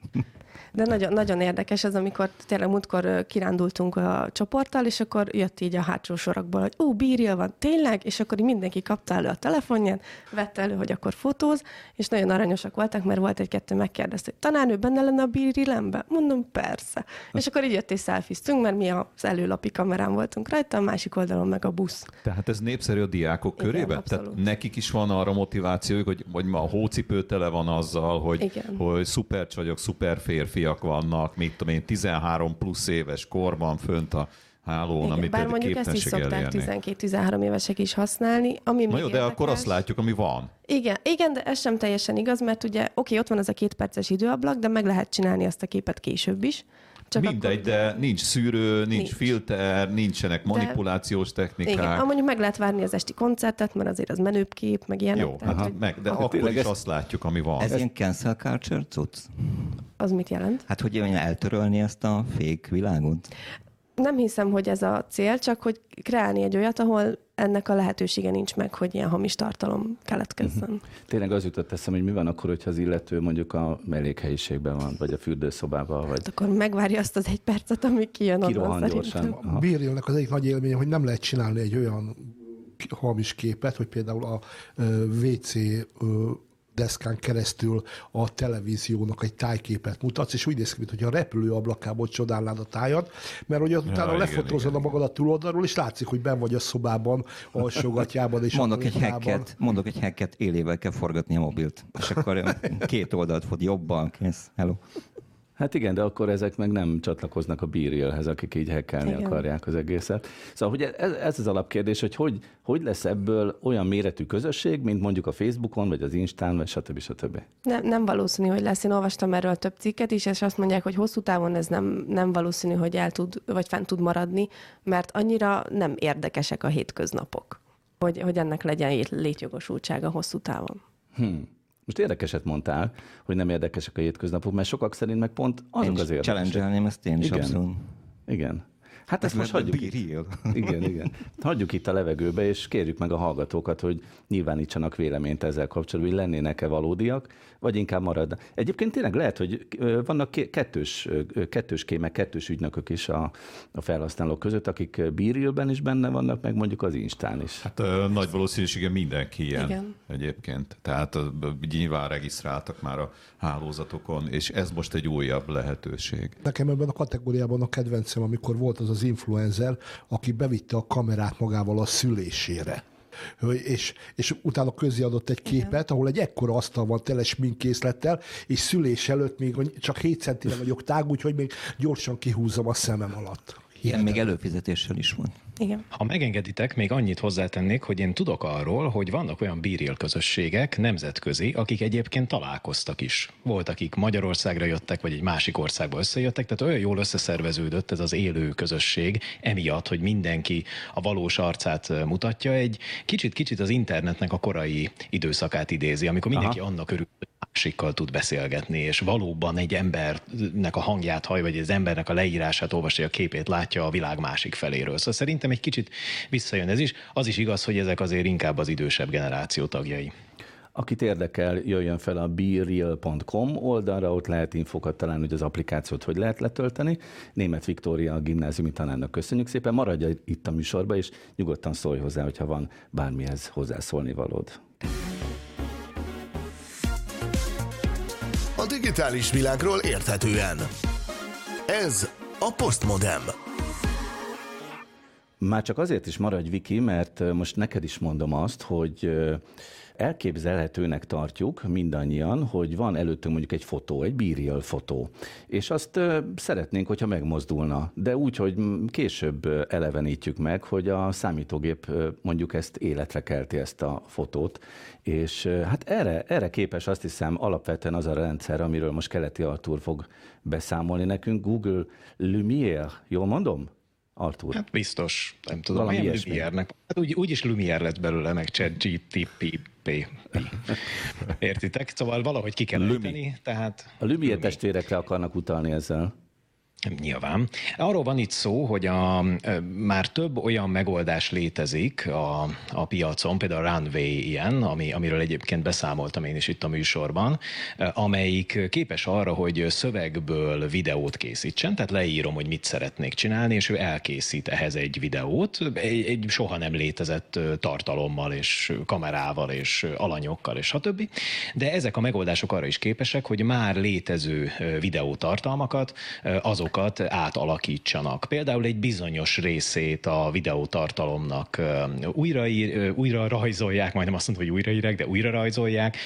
De nagyon, nagyon érdekes ez, amikor tényleg múltkor kirándultunk a csoporttal, és akkor jött így a hátsó sorokból, hogy ú, bírja van, tényleg? És akkor így mindenki kapta elő a telefonját, vette elő, hogy akkor fotóz, és nagyon aranyosak voltak, mert volt egy-kettő megkérdezte, hogy tanárnő benne lenne a bírilembe? Mondom, persze. És akkor így jött és szelfiztünk, mert mi az előlapi kamerán voltunk rajta, a másik oldalon meg a busz. Tehát ez népszerű a diákok Igen, körében? Abszolút. Tehát nekik is van arra motivációjuk, hogy, hogy ma a hócipő tele van azzal, hogy, Igen. hogy szuper vagyok, szuper férfiak vannak, mit tudom én, 13 plusz éves korban fönt a hálón, Igen, amit bár mondjuk ezt is szokták 12-13 évesek is használni. Ami Na jó, de akkor azt látjuk, ami van. Igen, igen, de ez sem teljesen igaz, mert ugye oké, ott van az a két perces időablak, de meg lehet csinálni azt a képet később is. Csak Mindegy, akkor... de nincs szűrő, nincs, nincs. filter, nincsenek manipulációs technikák. Igen, mondjuk meg lehet várni az esti koncertet, mert azért az menőbb kép, meg ilyenek. Jó, tehát, hát, meg, de akkor is azt látjuk, ami van. Ez, ez ilyen cancel culture cucc? Az mit jelent? Hát, hogy eltörölni ezt a fék világot? Nem hiszem, hogy ez a cél, csak hogy kreálni egy olyat, ahol ennek a lehetősége nincs meg, hogy ilyen hamis tartalom keletkezzen. Uh-huh. Tényleg az jutott eszem, hogy mi van akkor, hogyha az illető mondjuk a mellékhelyiségben van, vagy a fürdőszobában, vagy... Hát akkor megvárja azt az egy percet, amíg kijön onnan gyorsan. A bírjónak az egyik nagy élménye, hogy nem lehet csinálni egy olyan hamis képet, hogy például a WC deszkán keresztül a televíziónak egy tájképet mutatsz, és úgy néz ki, mintha a repülő ablakából csodálnád a tájat, mert hogy utána ja, lefotózod a magad a túloldalról, és látszik, hogy ben vagy a szobában, alsógatjában és mondok egy hacket, mondok egy hacket, élével kell forgatni a mobilt, és akkor két oldalt fog jobban, kész, hello. Hát igen, de akkor ezek meg nem csatlakoznak a bírélhez, akik így hekkelni igen. akarják az egészet. Szóval hogy ez, ez az alapkérdés, hogy, hogy hogy lesz ebből olyan méretű közösség, mint mondjuk a Facebookon, vagy az Instán, vagy stb. stb. Nem, nem valószínű, hogy lesz. Én olvastam erről több cikket is, és azt mondják, hogy hosszú távon ez nem, nem valószínű, hogy el tud, vagy fent tud maradni, mert annyira nem érdekesek a hétköznapok, hogy, hogy ennek legyen létjogosultsága hosszú távon. Hmm. Most érdekeset mondtál, hogy nem érdekesek a hétköznapok, mert sokak szerint meg pont azok én az érdekesek. challenge ezt én is igen. abszolút. Igen. Hát ezt most hagyjuk. Igen, igen. Hagyjuk itt a levegőbe, és kérjük meg a hallgatókat, hogy nyilvánítsanak véleményt ezzel kapcsolatban, hogy lennének-e valódiak, vagy inkább marad. Egyébként tényleg lehet, hogy vannak kettős, kettős kémek, kettős ügynökök is a, a felhasználók között, akik Bírilben is benne vannak, meg mondjuk az Instán is. Hát nagy valószínűsége mindenki ilyen Igen. egyébként. Tehát nyilván regisztráltak már a hálózatokon, és ez most egy újabb lehetőség. Nekem ebben a kategóriában a kedvencem, amikor volt az az influencer, aki bevitte a kamerát magával a szülésére és, és utána közéadott egy képet, Igen. ahol egy ekkora asztal van tele sminkészlettel, és szülés előtt még csak 7 centire vagyok tág, úgyhogy még gyorsan kihúzom a szemem alatt. Ilyen még előfizetéssel is van. Igen. Ha megengeditek, még annyit hozzátennék, hogy én tudok arról, hogy vannak olyan bíril közösségek, nemzetközi, akik egyébként találkoztak is. Volt, akik Magyarországra jöttek, vagy egy másik országba összejöttek, tehát olyan jól összeszerveződött ez az élő közösség, emiatt, hogy mindenki a valós arcát mutatja, egy kicsit-kicsit az internetnek a korai időszakát idézi, amikor mindenki Aha. annak örül, másikkal tud beszélgetni, és valóban egy embernek a hangját haj, vagy az embernek a leírását olvasja, a képét látja a világ másik feléről. Szóval szerintem egy kicsit visszajön ez is. Az is igaz, hogy ezek azért inkább az idősebb generáció tagjai. Akit érdekel, jöjjön fel a bereal.com oldalra, ott lehet infokat találni, hogy az applikációt hogy lehet letölteni. Német Viktória a gimnáziumi tanárnak köszönjük szépen, maradj itt a műsorba, és nyugodtan szólj hozzá, hogyha van bármihez hozzászólni valód. Digitális világról érthetően. Ez a Postmodem. Már csak azért is maradj, Viki, mert most neked is mondom azt, hogy elképzelhetőnek tartjuk mindannyian, hogy van előttünk mondjuk egy fotó, egy bírial fotó, és azt szeretnénk, hogyha megmozdulna, de úgy, hogy később elevenítjük meg, hogy a számítógép mondjuk ezt életre kelti ezt a fotót, és hát erre, erre képes azt hiszem alapvetően az a rendszer, amiről most Keleti Artur fog beszámolni nekünk, Google Lumiere, jól mondom? Artur? Hát biztos, nem tudom, Valami milyen Lumière-nek. Hát úgy, úgyis Lumière lett belőle, meg ChatGTP. Értitek? Szóval valahogy ki kell Lumi. Ejteni, tehát... A Lumière Lumi. testvérekre akarnak utalni ezzel. Nyilván. Arról van itt szó, hogy a, már több olyan megoldás létezik a, a piacon, például a Runway ilyen, ami, amiről egyébként beszámoltam én is itt a műsorban, amelyik képes arra, hogy szövegből videót készítsen, tehát leírom, hogy mit szeretnék csinálni, és ő elkészít ehhez egy videót, egy, egy soha nem létezett tartalommal, és kamerával, és alanyokkal, és stb. De ezek a megoldások arra is képesek, hogy már létező videótartalmakat azok videókat átalakítsanak. Például egy bizonyos részét a videótartalomnak újra, újra rajzolják, majdnem azt mondom, hogy újraírják, de újra rajzolják,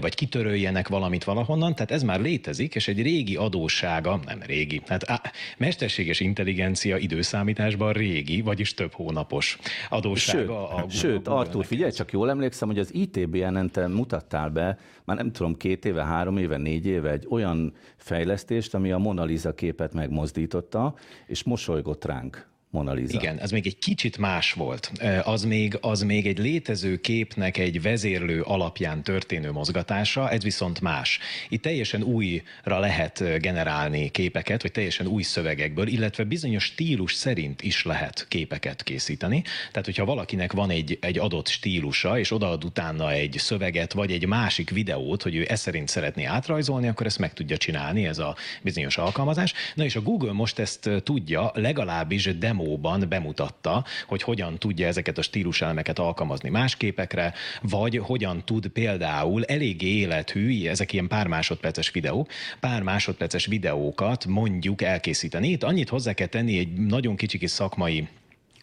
vagy kitöröljenek valamit valahonnan. Tehát ez már létezik, és egy régi adóssága, nem régi, hát á, mesterséges intelligencia időszámításban régi, vagyis több hónapos adóssága. Sőt, a, a sőt Artur, figyelj, csak jól emlékszem, hogy az ITBN-en te mutattál be, már nem tudom, két éve, három éve, négy éve egy olyan fejlesztést, ami a Mona Lisa képet megmozdította, és mosolygott ránk. Mona Lisa. Igen, ez még egy kicsit más volt. Az még, az még egy létező képnek egy vezérlő alapján történő mozgatása, ez viszont más. Itt teljesen újra lehet generálni képeket, vagy teljesen új szövegekből, illetve bizonyos stílus szerint is lehet képeket készíteni. Tehát, hogyha valakinek van egy, egy adott stílusa, és odaad utána egy szöveget, vagy egy másik videót, hogy ő ezt szerint szeretné átrajzolni, akkor ezt meg tudja csinálni, ez a bizonyos alkalmazás. Na és a Google most ezt tudja, legalábbis demo demóban bemutatta, hogy hogyan tudja ezeket a stíluselemeket alkalmazni más képekre, vagy hogyan tud például eléggé élethű, ezek ilyen pár másodperces videók, pár másodperces videókat mondjuk elkészíteni. Itt annyit hozzá kell tenni egy nagyon kicsi szakmai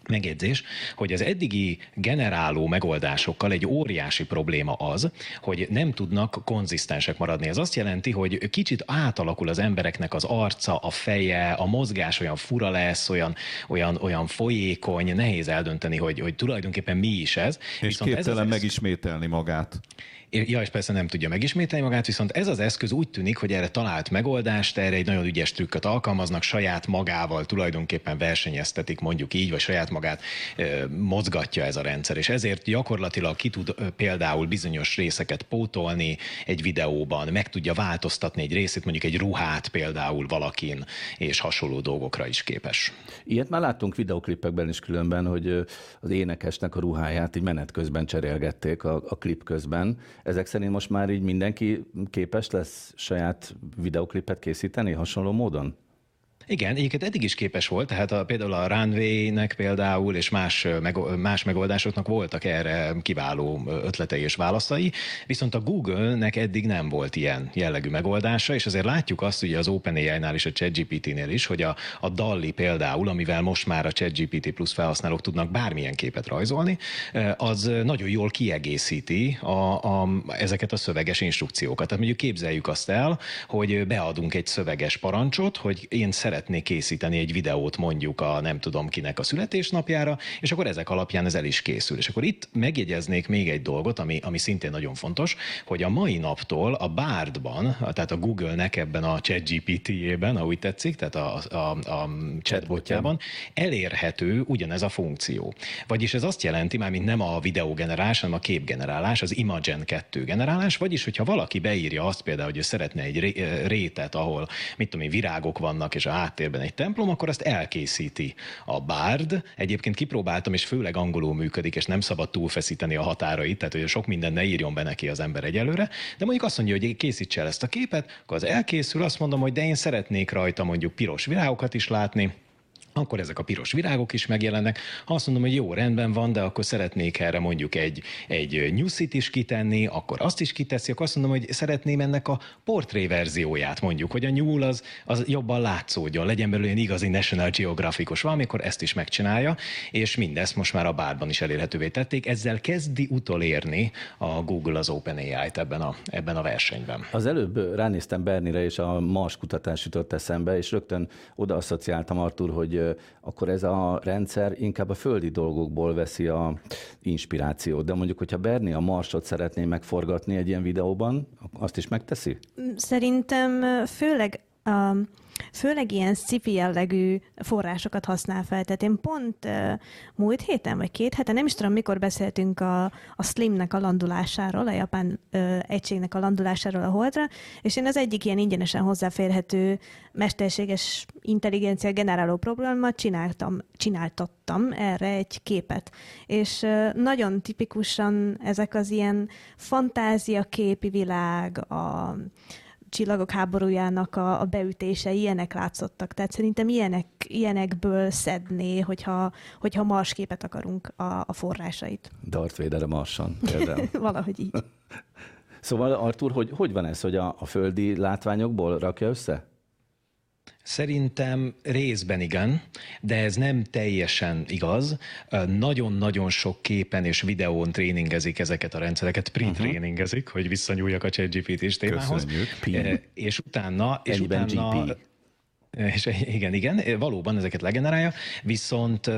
megjegyzés, hogy az eddigi generáló megoldásokkal egy óriási probléma az, hogy nem tudnak konzisztensek maradni. Ez azt jelenti, hogy kicsit átalakul az embereknek az arca, a feje, a mozgás olyan fura lesz, olyan, olyan, olyan folyékony, nehéz eldönteni, hogy, hogy tulajdonképpen mi is ez. És Viszont képtelen ez megismételni magát. Ja, és persze nem tudja megismételni magát, viszont ez az eszköz úgy tűnik, hogy erre talált megoldást, erre egy nagyon ügyes trükköt alkalmaznak, saját magával tulajdonképpen versenyeztetik, mondjuk így, vagy saját magát mozgatja ez a rendszer, és ezért gyakorlatilag ki tud például bizonyos részeket pótolni egy videóban, meg tudja változtatni egy részét, mondjuk egy ruhát például valakin, és hasonló dolgokra is képes. Ilyet már láttunk videoklipekben is különben, hogy az énekesnek a ruháját így menet közben cserélgették a, a klip közben, ezek szerint most már így mindenki képes lesz saját videoklipet készíteni hasonló módon? Igen, egyébként eddig is képes volt, tehát a, például a Runway-nek például, és más, más megoldásoknak voltak erre kiváló ötletei és válaszai, viszont a Google-nek eddig nem volt ilyen jellegű megoldása, és azért látjuk azt ugye az OpenAI-nál és a ChatGPT-nél is, hogy a, a DALI például, amivel most már a ChatGPT plusz felhasználók tudnak bármilyen képet rajzolni, az nagyon jól kiegészíti a, a, ezeket a szöveges instrukciókat. Tehát mondjuk képzeljük azt el, hogy beadunk egy szöveges parancsot, hogy én szeretném szeretnék készíteni egy videót mondjuk a nem tudom kinek a születésnapjára, és akkor ezek alapján ez el is készül. És akkor itt megjegyeznék még egy dolgot, ami, ami szintén nagyon fontos, hogy a mai naptól a Bardban, tehát a Google-nek ebben a ChatGPT-ében, ahogy tetszik, tehát a, a, a chatbotjában elérhető ugyanez a funkció. Vagyis ez azt jelenti, már mint nem a videogenerálás, hanem a képgenerálás, az Imagen 2 generálás, vagyis hogyha valaki beírja azt például, hogy ő szeretne egy rétet, ahol mit tudom én, virágok vannak, és a háttérben egy templom, akkor azt elkészíti a Bard. Egyébként kipróbáltam, és főleg angolul működik, és nem szabad túlfeszíteni a határait, tehát hogy sok minden ne írjon be neki az ember egyelőre. De mondjuk azt mondja, hogy készítse el ezt a képet, akkor az elkészül, azt mondom, hogy de én szeretnék rajta mondjuk piros virágokat is látni, akkor ezek a piros virágok is megjelennek. Ha azt mondom, hogy jó, rendben van, de akkor szeretnék erre mondjuk egy, egy nyuszit is kitenni, akkor azt is kiteszi, akkor azt mondom, hogy szeretném ennek a portré verzióját mondjuk, hogy a nyúl az, az jobban látszódjon, legyen belőle egy igazi National Geographicos valamikor ezt is megcsinálja, és mindezt most már a bárban is elérhetővé tették. Ezzel kezdi utolérni a Google az OpenAI-t ebben a, ebben a versenyben. Az előbb ránéztem Bernire, és a Mars kutatás jutott eszembe, és rögtön oda asszociáltam Artur, hogy akkor ez a rendszer inkább a földi dolgokból veszi a inspirációt. De mondjuk, hogyha Berni a Marsot szeretné megforgatni egy ilyen videóban, azt is megteszi? Szerintem főleg um, főleg ilyen sci jellegű forrásokat használ fel. Tehát én pont múlt héten, vagy két heten, nem is tudom, mikor beszéltünk a, a Slimnek a landulásáról, a japán uh, egységnek a landulásáról a Holdra, és én az egyik ilyen ingyenesen hozzáférhető mesterséges intelligencia generáló problémát csináltam, csináltattam erre egy képet. És uh, nagyon tipikusan ezek az ilyen fantázia képi világ, a csillagok háborújának a, a beütése, ilyenek látszottak. Tehát szerintem ilyenek, ilyenekből szedné, hogyha, hogyha Mars képet akarunk a, a forrásait. Darth Vader a Marson például. Valahogy így. Szóval Artur, hogy, hogy van ez, hogy a, a földi látványokból rakja össze? Szerintem részben igen, de ez nem teljesen igaz. Nagyon-nagyon sok képen és videón tréningezik ezeket a rendszereket, pre-tréningezik, uh-huh. hogy visszanyúljak a ChatGPT-s témához. Köszönjük. És utána, és utána GP. És igen, igen, valóban ezeket legenerálja, viszont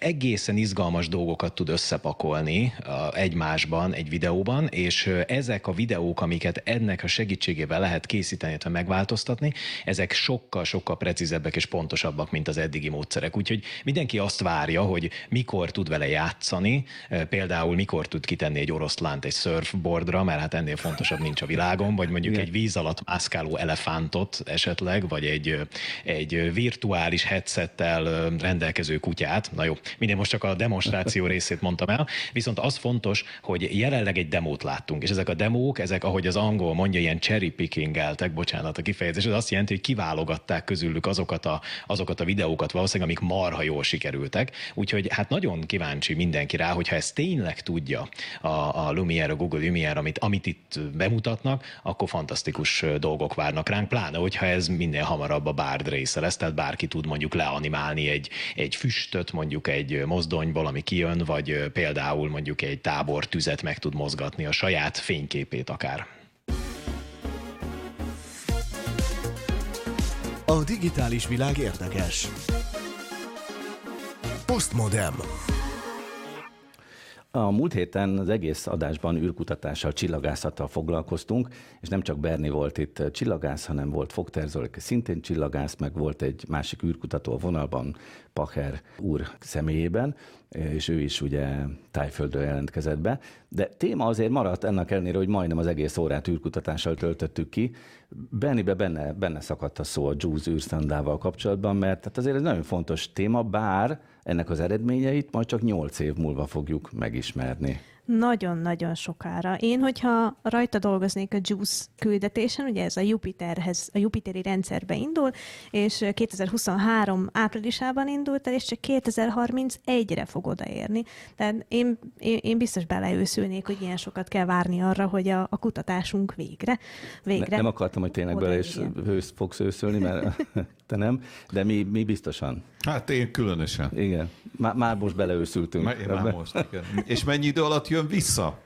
egészen izgalmas dolgokat tud összepakolni egymásban, egy videóban, és ezek a videók, amiket ennek a segítségével lehet készíteni, illetve megváltoztatni, ezek sokkal-sokkal precízebbek és pontosabbak, mint az eddigi módszerek. Úgyhogy mindenki azt várja, hogy mikor tud vele játszani, például mikor tud kitenni egy oroszlánt egy surfboardra, mert hát ennél fontosabb nincs a világon, vagy mondjuk igen. egy víz alatt mászkáló elefántot esetleg, vagy egy egy virtuális headsettel rendelkező kutyát. Na jó, minden most csak a demonstráció részét mondtam el, viszont az fontos, hogy jelenleg egy demót láttunk, és ezek a demók, ezek, ahogy az angol mondja, ilyen cherry picking-eltek, bocsánat a kifejezés, ez azt jelenti, hogy kiválogatták közülük azokat a, azokat a videókat valószínűleg, amik marha jól sikerültek. Úgyhogy hát nagyon kíváncsi mindenki rá, hogyha ezt tényleg tudja a, a Lumiere, a Google Lumiere, amit, amit itt bemutatnak, akkor fantasztikus dolgok várnak ránk, pláne, hogyha ez minél hamarabb a bár hard része lesz, tehát bárki tud mondjuk leanimálni egy, egy füstöt mondjuk egy mozdonyból, ami kijön, vagy például mondjuk egy tábor tüzet meg tud mozgatni a saját fényképét akár. A digitális világ érdekes. Postmodem. A múlt héten az egész adásban űrkutatással, csillagászattal foglalkoztunk, és nem csak Berni volt itt csillagász, hanem volt Fogterzol, szintén csillagász, meg volt egy másik űrkutató a vonalban, Pacher úr személyében, és ő is ugye tájföldről jelentkezett be. De téma azért maradt ennek ellenére, hogy majdnem az egész órát űrkutatással töltöttük ki. Bennibe benne, benne szakadt a szó a JUICE űrszandával kapcsolatban, mert hát azért ez nagyon fontos téma, bár ennek az eredményeit majd csak nyolc év múlva fogjuk megismerni nagyon-nagyon sokára. Én, hogyha rajta dolgoznék a JUICE küldetésen, ugye ez a Jupiterhez, a Jupiteri rendszerbe indul, és 2023 áprilisában indult el, és csak 2031-re fog odaérni. Tehát én, én, én biztos beleőszülnék, hogy ilyen sokat kell várni arra, hogy a, a kutatásunk végre. végre ne, nem akartam, hogy tényleg bele is hősz fogsz őszülni, mert te nem, de mi, mi biztosan. Hát én különösen. Igen, már, már most beleőszültünk. Már, már most, igen. És mennyi idő alatt jön vissza?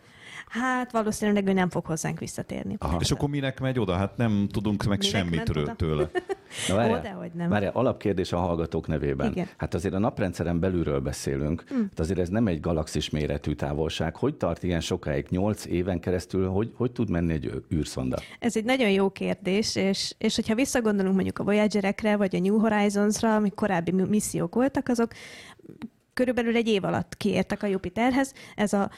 Hát valószínűleg ő nem fog hozzánk visszatérni. Aha. És akkor minek megy oda? Hát nem tudunk meg minek semmit tőle. Na, várjál, Ó, hogy nem. Várjál, alapkérdés a hallgatók nevében. Igen. Hát azért a naprendszeren belülről beszélünk, mm. hát azért ez nem egy galaxis méretű távolság. Hogy tart ilyen sokáig, nyolc éven keresztül, hogy, hogy tud menni egy űrszonda? Ez egy nagyon jó kérdés, és, és hogyha visszagondolunk mondjuk a Voyagerekre, vagy a New Horizonsra, amik korábbi missziók voltak, azok körülbelül egy év alatt kiértek a Jupiterhez. Ez a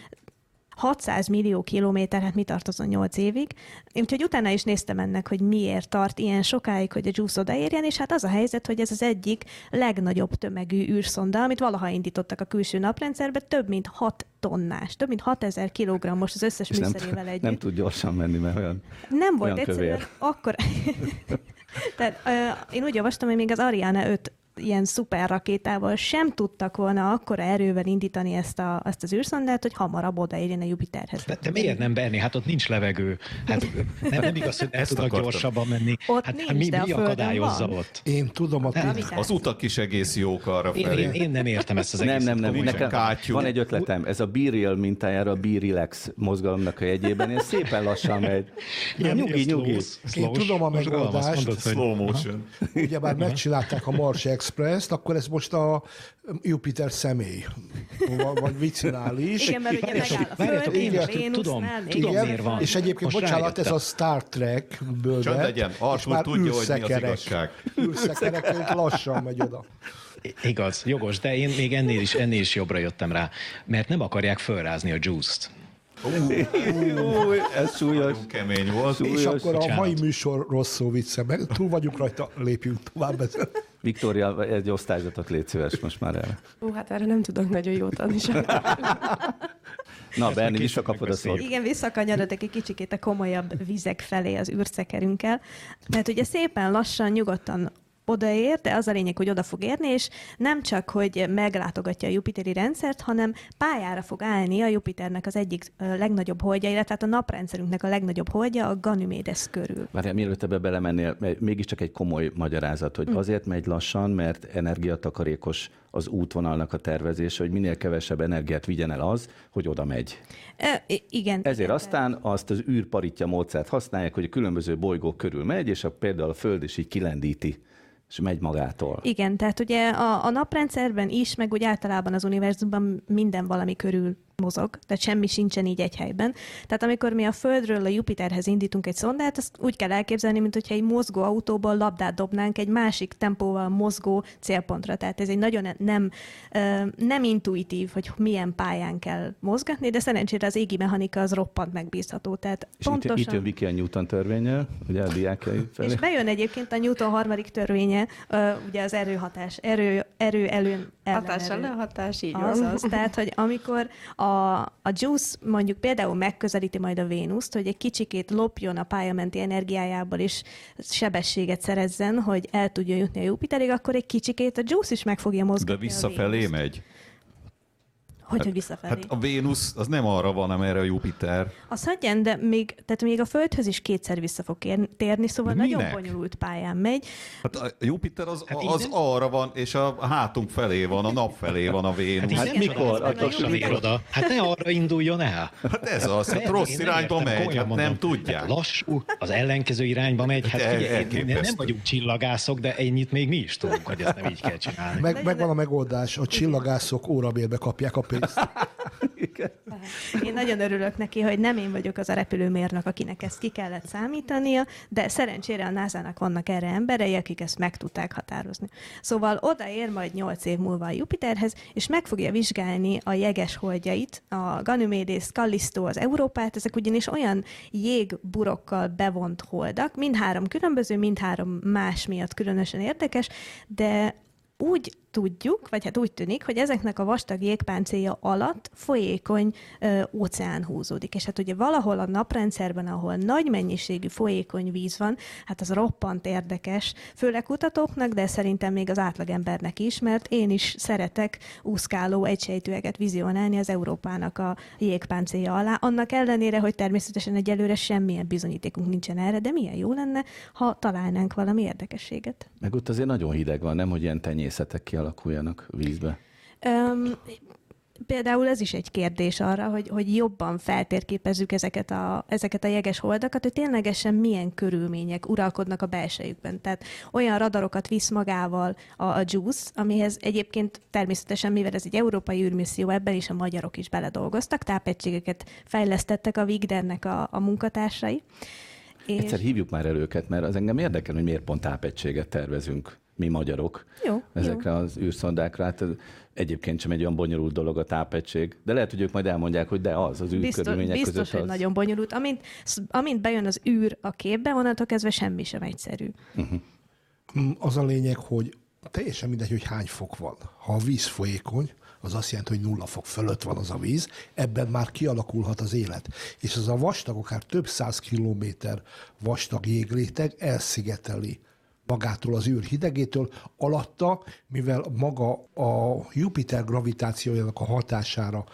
600 millió kilométer, hát mi tart azon 8 évig. Úgyhogy utána is néztem ennek, hogy miért tart ilyen sokáig, hogy a JUICE odaérjen, és hát az a helyzet, hogy ez az egyik legnagyobb tömegű űrszonda, amit valaha indítottak a külső naprendszerbe, több mint 6 tonnás, több mint 6000 kilogrammos az összes műszerével együtt. Nem tud gyorsan menni, mert olyan Nem volt olyan egyszerűen kövér. akkor... Tehát uh, én úgy olvastam, hogy még az Ariane 5 ilyen szuper rakétával sem tudtak volna akkora erővel indítani ezt, a, ezt az űrszondát, hogy hamarabb odaérjen a Jupiterhez. De, de miért nem Berni? Hát ott nincs levegő. Hát nem, nem igaz, hogy ezt tudnak gyorsabban menni. Ott hát, nincs, hát mi, de mi akadályozza van. ott? Én tudom a nem, Az utak is egész jók arra én, felé. Én, én, nem értem ezt az egészet. Nem, nem, nem. Nekem kátyú. van egy ötletem. Ez a Real mintájára a Be Relax mozgalomnak a jegyében. Ez szépen lassan megy. Ja, nyugi, nyugi. Én tudom a megoldást. Slow motion. Ugyebár megcsinálták a Mars Express-t, akkor ez most a Jupiter személy, vagy viccinális. Igen, mert ugye megáll a Föld, én a tudom, tudom, miért van. És egyébként, most bocsánat, rájöttem. ez a Star Trek-ből Csak legyen, Artur tudja, hogy mi az igazság. Ülszekerek, lassan megy oda. Igaz, jogos, de én még ennél is, ennél is jobbra jöttem rá, mert nem akarják fölrázni a juice-t. Új, ez súlyos. kemény volt. Súlyos. És akkor a mai műsor rossz szó vicce, meg túl vagyunk rajta, lépjünk tovább. Viktória, egy osztályzatot légy szíves most már erre. Ó, hát erre nem tudok nagyon jót adni sem. Na, Berni, visszakapod a szót. Igen, visszakanyarodok egy kicsikét a komolyabb vizek felé az űrszekerünkkel, mert ugye szépen lassan, nyugodtan odaér, de az a lényeg, hogy oda fog érni, és nem csak, hogy meglátogatja a Jupiteri rendszert, hanem pályára fog állni a Jupiternek az egyik legnagyobb holdja, illetve hát a naprendszerünknek a legnagyobb holdja, a Ganymedes körül. Várjál, mielőtt ebbe belemennél, mégiscsak egy komoly magyarázat, hogy mm. azért megy lassan, mert energiatakarékos az útvonalnak a tervezése, hogy minél kevesebb energiát vigyen el az, hogy oda megy. E, igen. Ezért igen, aztán azt az űrparitja módszert használják, hogy a különböző bolygók körül megy, és a, például a Föld is így kilendíti és megy magától. Igen, tehát ugye a, a naprendszerben is, meg úgy általában az univerzumban minden valami körül mozog, tehát semmi sincsen így egy helyben. Tehát amikor mi a Földről a Jupiterhez indítunk egy szondát, azt úgy kell elképzelni, mint hogyha egy mozgó autóból labdát dobnánk egy másik tempóval mozgó célpontra. Tehát ez egy nagyon nem, nem intuitív, hogy milyen pályán kell mozgatni, de szerencsére az égi mechanika az roppant megbízható. Tehát és pontosan... itt, jön ki a Newton törvénye, ugye a diákjai felé. És bejön egyébként a Newton harmadik törvénye, ugye az erőhatás, erő, erő elő, Hatás elő, hatás, így az, az. Tehát, hogy amikor a a, a Juice mondjuk például megközelíti majd a Vénuszt, hogy egy kicsikét lopjon a pályamenti energiájából, és sebességet szerezzen, hogy el tudja jutni a Jupiterig, akkor egy kicsikét a Juice is meg fogja mozgatni De visszafelé megy. Hogy, hogy visszafelé? Hát a Vénusz az nem arra van, amerre a Jupiter. Az hagyján, de még, tehát még a Földhöz is kétszer vissza fog térni, szóval Minek? nagyon bonyolult pályán megy. Hát a Jupiter az, hát az arra van, és a hátunk felé van, a nap felé van a Vénusz. Hát, hát mikor? A oda. Hát ne arra induljon el. Hát ez az, hát rossz irányba megy, hát nem tudják. Hát lassú, az ellenkező irányba megy. Hát figyelj, nem vagyunk csillagászok, de ennyit még mi is tudunk, hogy ezt nem így kell csinálni. Meg, megvan a megoldás, a csillagászok órabérbe kapják a pénzt. Én nagyon örülök neki, hogy nem én vagyok az a repülőmérnök, akinek ezt ki kellett számítania, de szerencsére a NASA-nak vannak erre emberei, akik ezt meg tudták határozni. Szóval odaér majd 8 év múlva a Jupiterhez, és meg fogja vizsgálni a jeges holdjait, a Ganymedes, Callisto, az Európát, ezek ugyanis olyan jégburokkal bevont holdak, mindhárom különböző, mindhárom más miatt különösen érdekes, de úgy tudjuk, vagy hát úgy tűnik, hogy ezeknek a vastag jégpáncéja alatt folyékony ö, óceán húzódik. És hát ugye valahol a naprendszerben, ahol nagy mennyiségű folyékony víz van, hát az roppant érdekes, főleg kutatóknak, de szerintem még az átlagembernek is, mert én is szeretek úszkáló egysejtőeget vizionálni az Európának a jégpáncéja alá. Annak ellenére, hogy természetesen egyelőre semmilyen bizonyítékunk nincsen erre, de milyen jó lenne, ha találnánk valami érdekességet. Meg ott azért nagyon hideg van, nem, hogy ilyen tenyészetek kialakulnak alakuljanak vízbe? Um, például ez is egy kérdés arra, hogy, hogy jobban feltérképezzük ezeket a, ezeket a jeges holdakat, hogy ténylegesen milyen körülmények uralkodnak a belsejükben. Tehát olyan radarokat visz magával a, a JUICE, amihez egyébként természetesen, mivel ez egy európai űrmisszió, ebben is a magyarok is beledolgoztak, tápegységeket fejlesztettek a Vigdernek a, a munkatársai. És... Egyszer hívjuk már el őket, mert az engem érdekel, hogy miért pont tápegységet tervezünk mi magyarok jó, ezekre jó. az űrszondákra. Hát egyébként sem egy olyan bonyolult dolog a tápegység, de lehet, hogy ők majd elmondják, hogy de az, az űrkörülmények biztos, között hogy az. nagyon bonyolult. Amint, amint bejön az űr a képbe, onnantól kezdve semmi sem egyszerű. Uh-huh. Az a lényeg, hogy teljesen mindegy, hogy hány fok van. Ha a víz folyékony, az azt jelenti, hogy nulla fok fölött van az a víz, ebben már kialakulhat az élet. És az a vastag, akár több száz kilométer vastag jégréteg elszigeteli magától az űr hidegétől, alatta, mivel maga a Jupiter gravitációjának a hatására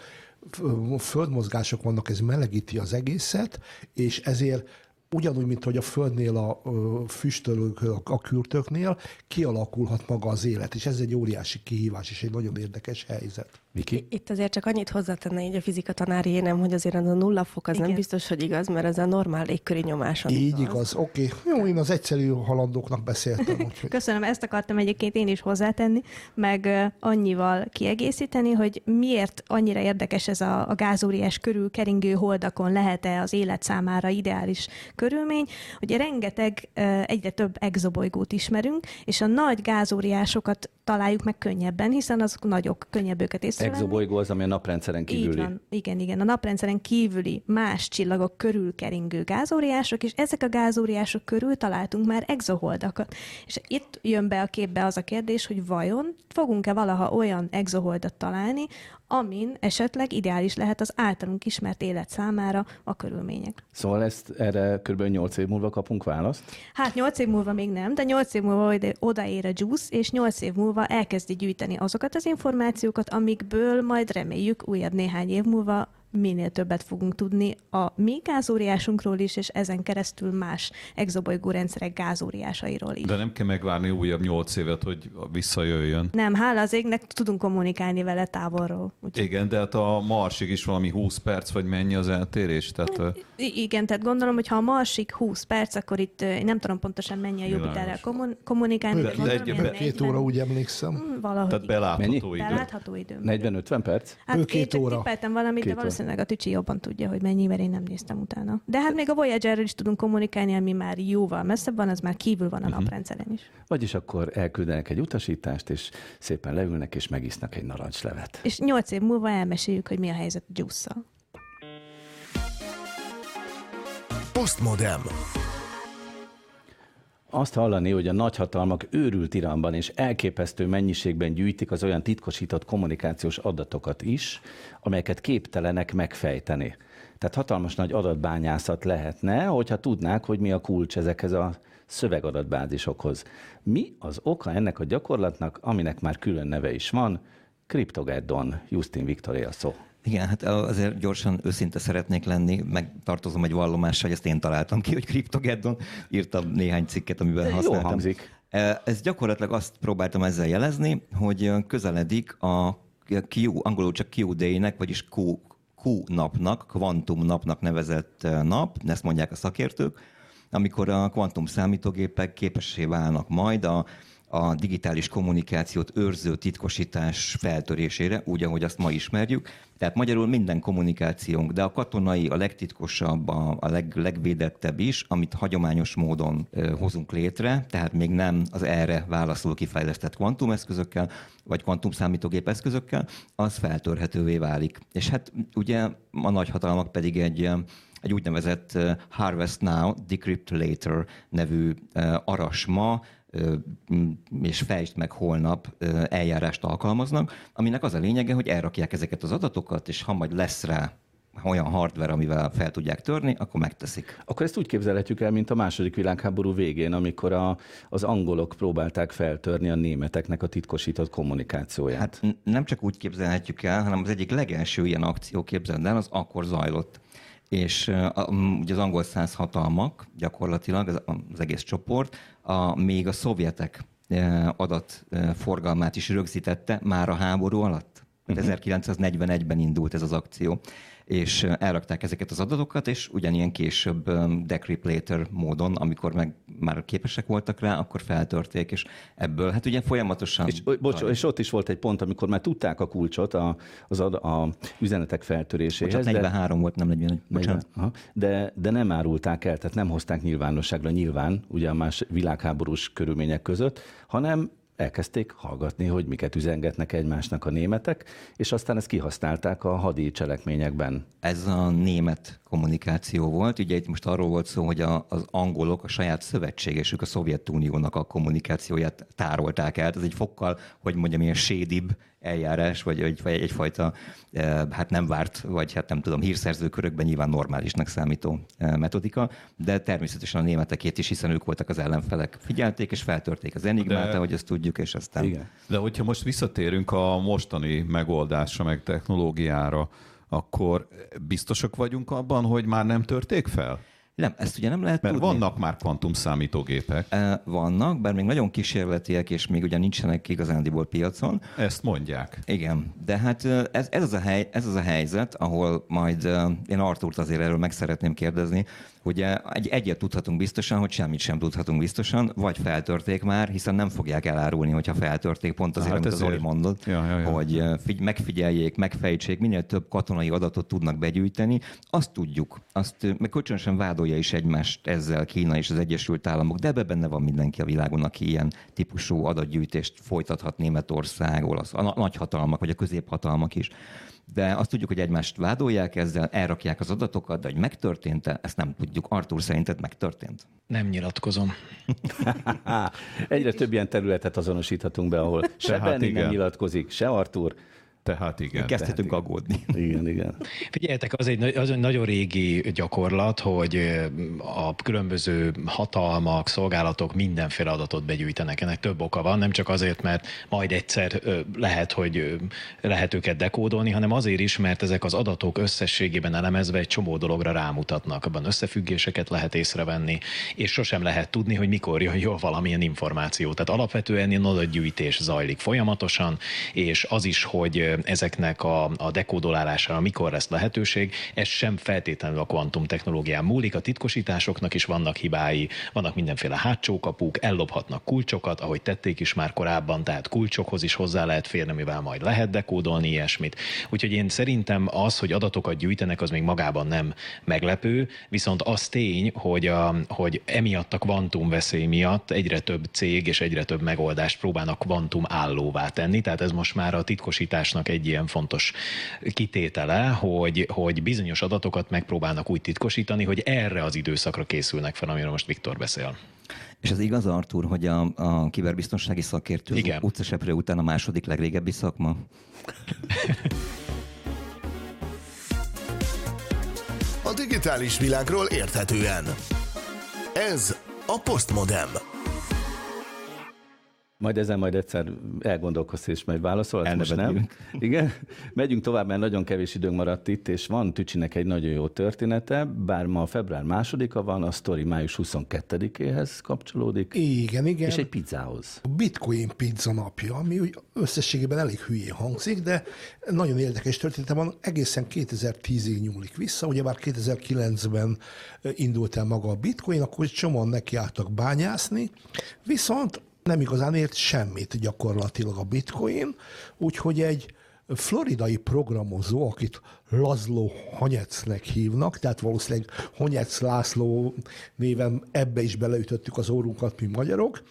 földmozgások vannak, ez melegíti az egészet, és ezért ugyanúgy, mint hogy a Földnél a füstölők, a kürtöknél kialakulhat maga az élet, és ez egy óriási kihívás, és egy nagyon érdekes helyzet. Viki? Itt azért csak annyit hozzátenne így a fizika tanári nem, hogy azért az a nulla fok az Igen. nem biztos, hogy igaz, mert ez a normál légköri nyomáson Így igaz, igaz. oké. Okay. Jó, én az egyszerű halandóknak beszéltem. Úgyhogy... Köszönöm, ezt akartam egyébként én is hozzátenni, meg annyival kiegészíteni, hogy miért annyira érdekes ez a, a gázóriás körül keringő holdakon lehet-e az élet számára ideális körülmény, hogy rengeteg egyre több exobolygót ismerünk, és a nagy gázóriásokat találjuk meg könnyebben, hiszen azok nagyok, könnyebb őket észrevenni. Exobolygó az, ami a naprendszeren kívüli. Így van. Igen, igen. A naprendszeren kívüli más csillagok körül keringő gázóriások, és ezek a gázóriások körül találtunk már exoholdakat. És itt jön be a képbe az a kérdés, hogy vajon fogunk-e valaha olyan exoholdat találni, amin esetleg ideális lehet az általunk ismert élet számára a körülmények. Szóval ezt erre kb. 8 év múlva kapunk választ? Hát 8 év múlva még nem, de 8 év múlva odaér a JUICE, és 8 év múlva elkezdi gyűjteni azokat az információkat, amikből majd reméljük újabb néhány év múlva minél többet fogunk tudni a mi gázóriásunkról is, és ezen keresztül más exobolygó rendszerek gázóriásairól is. De nem kell megvárni újabb nyolc évet, hogy visszajöjjön. Nem, hála az égnek tudunk kommunikálni vele távolról. Úgy. Igen, de hát a Marsig is valami 20 perc, vagy mennyi az eltérés? Tehát... I- igen, tehát gondolom, hogy ha a Marsig 20 perc, akkor itt nem tudom pontosan mennyi a Jupiterrel kommun- kommunikálni. De, de, de, de két óra, úgy emlékszem. Valahogy. Tehát belátható idő. Belátható idő. 40-50 perc? Hát ő két óra. valamit, két de valószínűleg valószínűleg a Tücsi jobban tudja, hogy mennyi, mert én nem néztem utána. De hát még a voyager is tudunk kommunikálni, ami már jóval messzebb van, az már kívül van a uh-huh. naprendszeren is. Vagyis akkor elküldenek egy utasítást, és szépen leülnek, és megisznak egy narancslevet. És nyolc év múlva elmeséljük, hogy mi a helyzet a juice Postmodem azt hallani, hogy a nagyhatalmak őrült iramban és elképesztő mennyiségben gyűjtik az olyan titkosított kommunikációs adatokat is, amelyeket képtelenek megfejteni. Tehát hatalmas nagy adatbányászat lehetne, hogyha tudnák, hogy mi a kulcs ezekhez a szövegadatbázisokhoz. Mi az oka ennek a gyakorlatnak, aminek már külön neve is van? Cryptogeddon, Justin Victoria szó. Igen, hát azért gyorsan őszinte szeretnék lenni, megtartozom egy vallomással, hogy ezt én találtam ki, hogy CryptoGeddon írtam néhány cikket, amiben használtam. Jó hangzik. E, ez gyakorlatilag azt próbáltam ezzel jelezni, hogy közeledik a Q, angolul csak Q day-nek, vagyis Q, Q napnak, kvantum napnak nevezett nap, ezt mondják a szakértők, amikor a kvantum számítógépek képessé válnak majd a a digitális kommunikációt őrző titkosítás feltörésére, úgy, ahogy azt ma ismerjük. Tehát magyarul minden kommunikációnk, de a katonai a legtitkosabb, a, a leg, legvédettebb is, amit hagyományos módon ö, hozunk létre, tehát még nem az erre válaszoló kifejlesztett kvantumeszközökkel, vagy kvantumszámítógép eszközökkel, az feltörhetővé válik. És hát ugye a nagyhatalmak pedig egy egy úgynevezett Harvest Now, Decrypt Later nevű arasma és fejtsd meg holnap eljárást alkalmaznak, aminek az a lényege, hogy elrakják ezeket az adatokat, és ha majd lesz rá olyan hardware, amivel fel tudják törni, akkor megteszik. Akkor ezt úgy képzelhetjük el, mint a második világháború végén, amikor a, az angolok próbálták feltörni a németeknek a titkosított kommunikációját. Hát nem csak úgy képzelhetjük el, hanem az egyik legelső ilyen akció, képzeld el, az akkor zajlott és ugye az angol száz hatalmak gyakorlatilag, az, az egész csoport, a, még a szovjetek adatforgalmát is rögzítette már a háború alatt. Uh-huh. 1941-ben indult ez az akció és elrakták ezeket az adatokat, és ugyanilyen később decrypt later módon, amikor meg már képesek voltak rá, akkor feltörték, és ebből hát ugye folyamatosan... És, bocs, és ott is volt egy pont, amikor már tudták a kulcsot a, az a, a üzenetek feltöréséhez. Bocsánat, 43 de, volt, nem 41. Bocsánat. aha, de, de nem árulták el, tehát nem hozták nyilvánosságra nyilván, ugye a más világháborús körülmények között, hanem elkezdték hallgatni, hogy miket üzengetnek egymásnak a németek, és aztán ezt kihasználták a hadi cselekményekben. Ez a német kommunikáció volt. Ugye itt most arról volt szó, hogy a, az angolok a saját szövetségesük, a Szovjetuniónak a kommunikációját tárolták el. Ez egy fokkal, hogy mondjam, ilyen sédibb eljárás, vagy, vagy, vagy egyfajta eh, hát nem várt, vagy hát nem tudom, hírszerző körökben nyilván normálisnak számító eh, metodika, de természetesen a németekét is, hiszen ők voltak az ellenfelek. Figyelték és feltörték az enigmát, de, ahogy azt tudjuk, és aztán... Igen. De hogyha most visszatérünk a mostani megoldásra, meg technológiára, akkor biztosak vagyunk abban, hogy már nem törték fel? Nem, ezt ugye nem lehet Mert tudni. vannak már kvantum számítógépek. Vannak, bár még nagyon kísérletiek, és még ugye nincsenek igazándiból piacon. Ezt mondják. Igen, de hát ez, ez, az a hely, ez az a helyzet, ahol majd én Artúrt azért erről meg szeretném kérdezni, hogy egy, egyet tudhatunk biztosan, hogy semmit sem tudhatunk biztosan, vagy feltörték már, hiszen nem fogják elárulni, hogyha feltörték, pont azért, Hát amit az ezért. Zoli mondott, Ja, ja, ja. hogy figy- megfigyeljék, megfejtsék, minél több katonai adatot tudnak begyűjteni, azt tudjuk, azt meg kölcsönösen vádolja is egymást ezzel Kína és az Egyesült Államok, de ebbe benne van mindenki a világon, aki ilyen típusú adatgyűjtést folytathat Németország, olasz, a na- nagyhatalmak, vagy a középhatalmak is. De azt tudjuk, hogy egymást vádolják ezzel, elrakják az adatokat, de hogy megtörtént-e, ezt nem tudjuk. Artur szerinted megtörtént? Nem nyilatkozom. Egyre több ilyen területet azonosíthatunk be, ahol se Benni nem nyilatkozik, se Artur. Tehát igen. Kezdhetünk aggódni. Igen, igen. Figyeljetek, az egy, az egy nagyon régi gyakorlat, hogy a különböző hatalmak, szolgálatok mindenféle adatot begyűjtenek. Ennek több oka van, nem csak azért, mert majd egyszer lehet, hogy lehet őket dekódolni, hanem azért is, mert ezek az adatok összességében elemezve egy csomó dologra rámutatnak. Abban összefüggéseket lehet észrevenni, és sosem lehet tudni, hogy mikor jön jól valamilyen információ. Tehát alapvetően ilyen adatgyűjtés zajlik folyamatosan, és az is, hogy ezeknek a, a dekódolálására mikor lesz lehetőség, ez sem feltétlenül a kvantum technológián múlik. A titkosításoknak is vannak hibái, vannak mindenféle hátsó kapuk, ellophatnak kulcsokat, ahogy tették is már korábban, tehát kulcsokhoz is hozzá lehet férni, mivel majd lehet dekódolni ilyesmit. Úgyhogy én szerintem az, hogy adatokat gyűjtenek, az még magában nem meglepő, viszont az tény, hogy, a, hogy emiatt a kvantum veszély miatt egyre több cég és egyre több megoldást próbálnak kvantum állóvá tenni, tehát ez most már a titkosításnak egy ilyen fontos kitétele, hogy, hogy bizonyos adatokat megpróbálnak úgy titkosítani, hogy erre az időszakra készülnek fel, amiről most Viktor beszél. És az igaz, Artur, hogy a, a kiberbiztonsági szakértő Igen. utcaseprő után a második legrégebbi szakma? A digitális világról érthetően. Ez a Postmodem. Majd ezen majd egyszer elgondolkozz és majd válaszolsz, most nem. Igen. Megyünk tovább, mert nagyon kevés időnk maradt itt, és van Tücsinek egy nagyon jó története, bár ma február másodika van, a sztori május 22-éhez kapcsolódik, Igen, igen. és egy pizzához. A Bitcoin pizza napja, ami úgy összességében elég hülyén hangzik, de nagyon érdekes története van, egészen 2010-ig nyúlik vissza, ugye már 2009-ben indult el maga a Bitcoin, akkor csomóan nekiálltak bányászni, viszont nem igazán ért semmit gyakorlatilag a Bitcoin, úgyhogy egy floridai programozó, akit Lazló Honyecnek hívnak, tehát valószínűleg Honyec László néven ebbe is beleütöttük az órunkat, mi magyarok,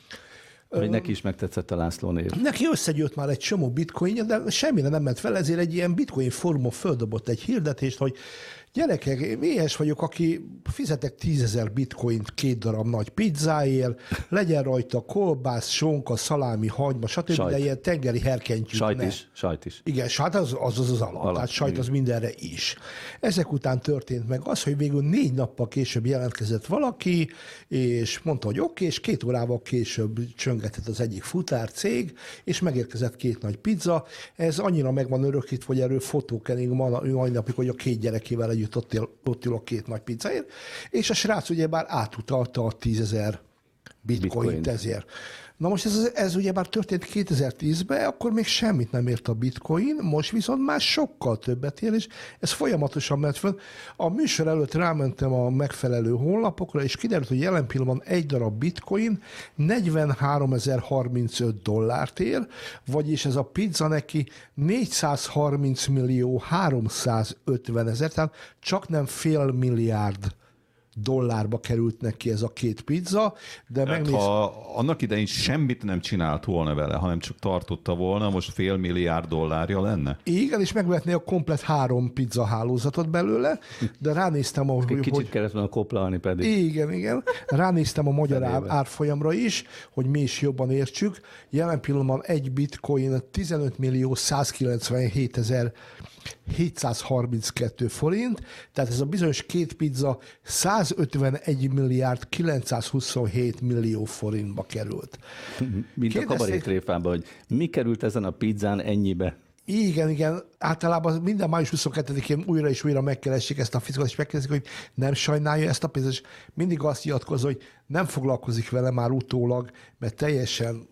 Hogy neki is megtetszett a László név. Neki összegyűjt már egy csomó bitcoin, de semmire nem ment fel, ezért egy ilyen bitcoin fórumon földobott egy hirdetést, hogy gyerekek, én éhes vagyok, aki fizetek tízezer bitcoint két darab nagy pizzáért, legyen rajta kolbász, sonka, szalámi, hagyma, stb. Sajt. De ilyen tengeri herkentyűt Sajt ne. is, sajt is. Igen, sajt az az, az, az alap, Alap, tehát sajt az mindenre is. Ezek után történt meg az, hogy végül négy nappal később jelentkezett valaki, és mondta, hogy oké, okay, és két órával később csöngetett az egyik futárcég, és megérkezett két nagy pizza. Ez annyira meg van örökítve, hogy erről fotókening ma, mai napig, hogy a két gyerekével együtt ott, él, ott ül a két nagy pizzaért, és a srác ugye bár átutalta a tízezer bitcoint Bitcoint. ezért. Na most ez, ez ugye már történt 2010-ben, akkor még semmit nem ért a bitcoin, most viszont már sokkal többet ér, és ez folyamatosan ment föl. A műsor előtt rámentem a megfelelő honlapokra, és kiderült, hogy jelen pillanatban egy darab bitcoin 43.035 dollárt ér, vagyis ez a pizza neki 430 millió 350 ezer, tehát csak nem fél milliárd dollárba került neki ez a két pizza, de Tehát megnéz... ha annak idején semmit nem csinált volna vele, hanem csak tartotta volna, most fél milliárd dollárja lenne? Igen, és megvehetné a komplet három pizza hálózatot belőle, de ránéztem, a, Kicsit hogy... kellett volna koplalni pedig. Igen, igen. Ránéztem a magyar ár, árfolyamra is, hogy mi is jobban értsük. Jelen pillanatban egy bitcoin 15 millió 197 ezer 732 forint, tehát ez a bizonyos két pizza 151 milliárd 927 millió forintba került. Mint a Kérdezték- kabarétréfában, hogy mi került ezen a pizzán ennyibe? Igen, igen. Általában minden május 22-én újra és újra megkeresik ezt a fickót, és megkérdezik, hogy nem sajnálja ezt a pénzt, és mindig azt nyilatkozza, hogy nem foglalkozik vele már utólag, mert teljesen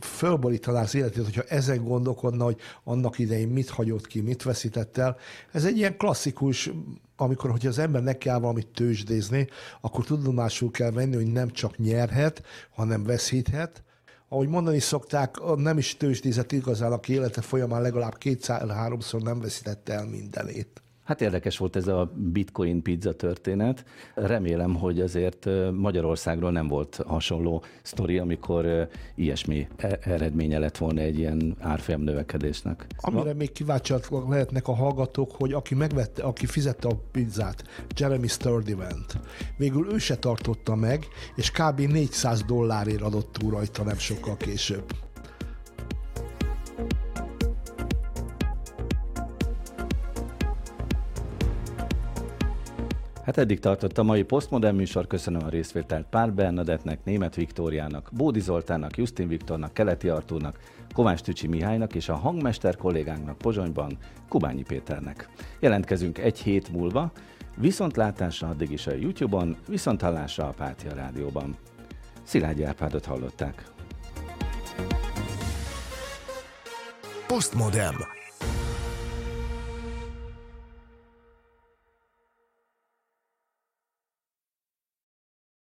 fölborítaná az életét, hogyha ezen gondolkodna, hogy annak idején mit hagyott ki, mit veszített el. Ez egy ilyen klasszikus, amikor, hogyha az ember neki kell valamit tőzsdézni, akkor tudomásul kell venni, hogy nem csak nyerhet, hanem veszíthet, ahogy mondani szokták, nem is tőzsdézett igazán, aki élete folyamán legalább kétszer-háromszor nem veszítette el mindenét. Hát érdekes volt ez a bitcoin pizza történet. Remélem, hogy azért Magyarországról nem volt hasonló sztori, amikor ilyesmi e-, eredménye lett volna egy ilyen árfolyam növekedésnek. Amire még kíváncsiak lehetnek a hallgatók, hogy aki megvette, aki fizette a pizzát, Jeremy Sturdivant, végül ő se tartotta meg, és kb. 400 dollárért adott túl rajta nem sokkal később. Hát eddig tartott a mai Postmodern műsor. Köszönöm a részvételt Pár Bernadettnek, Német Viktóriának, Bódi Zoltánnak, Justin Viktornak, Keleti Artúrnak, Kovács Tücsi Mihálynak és a hangmester kollégánknak Pozsonyban, Kubányi Péternek. Jelentkezünk egy hét múlva, viszontlátásra addig is a YouTube-on, viszonthallásra a Pátia Rádióban. Szilágyi Árpádot hallották. Postmodern.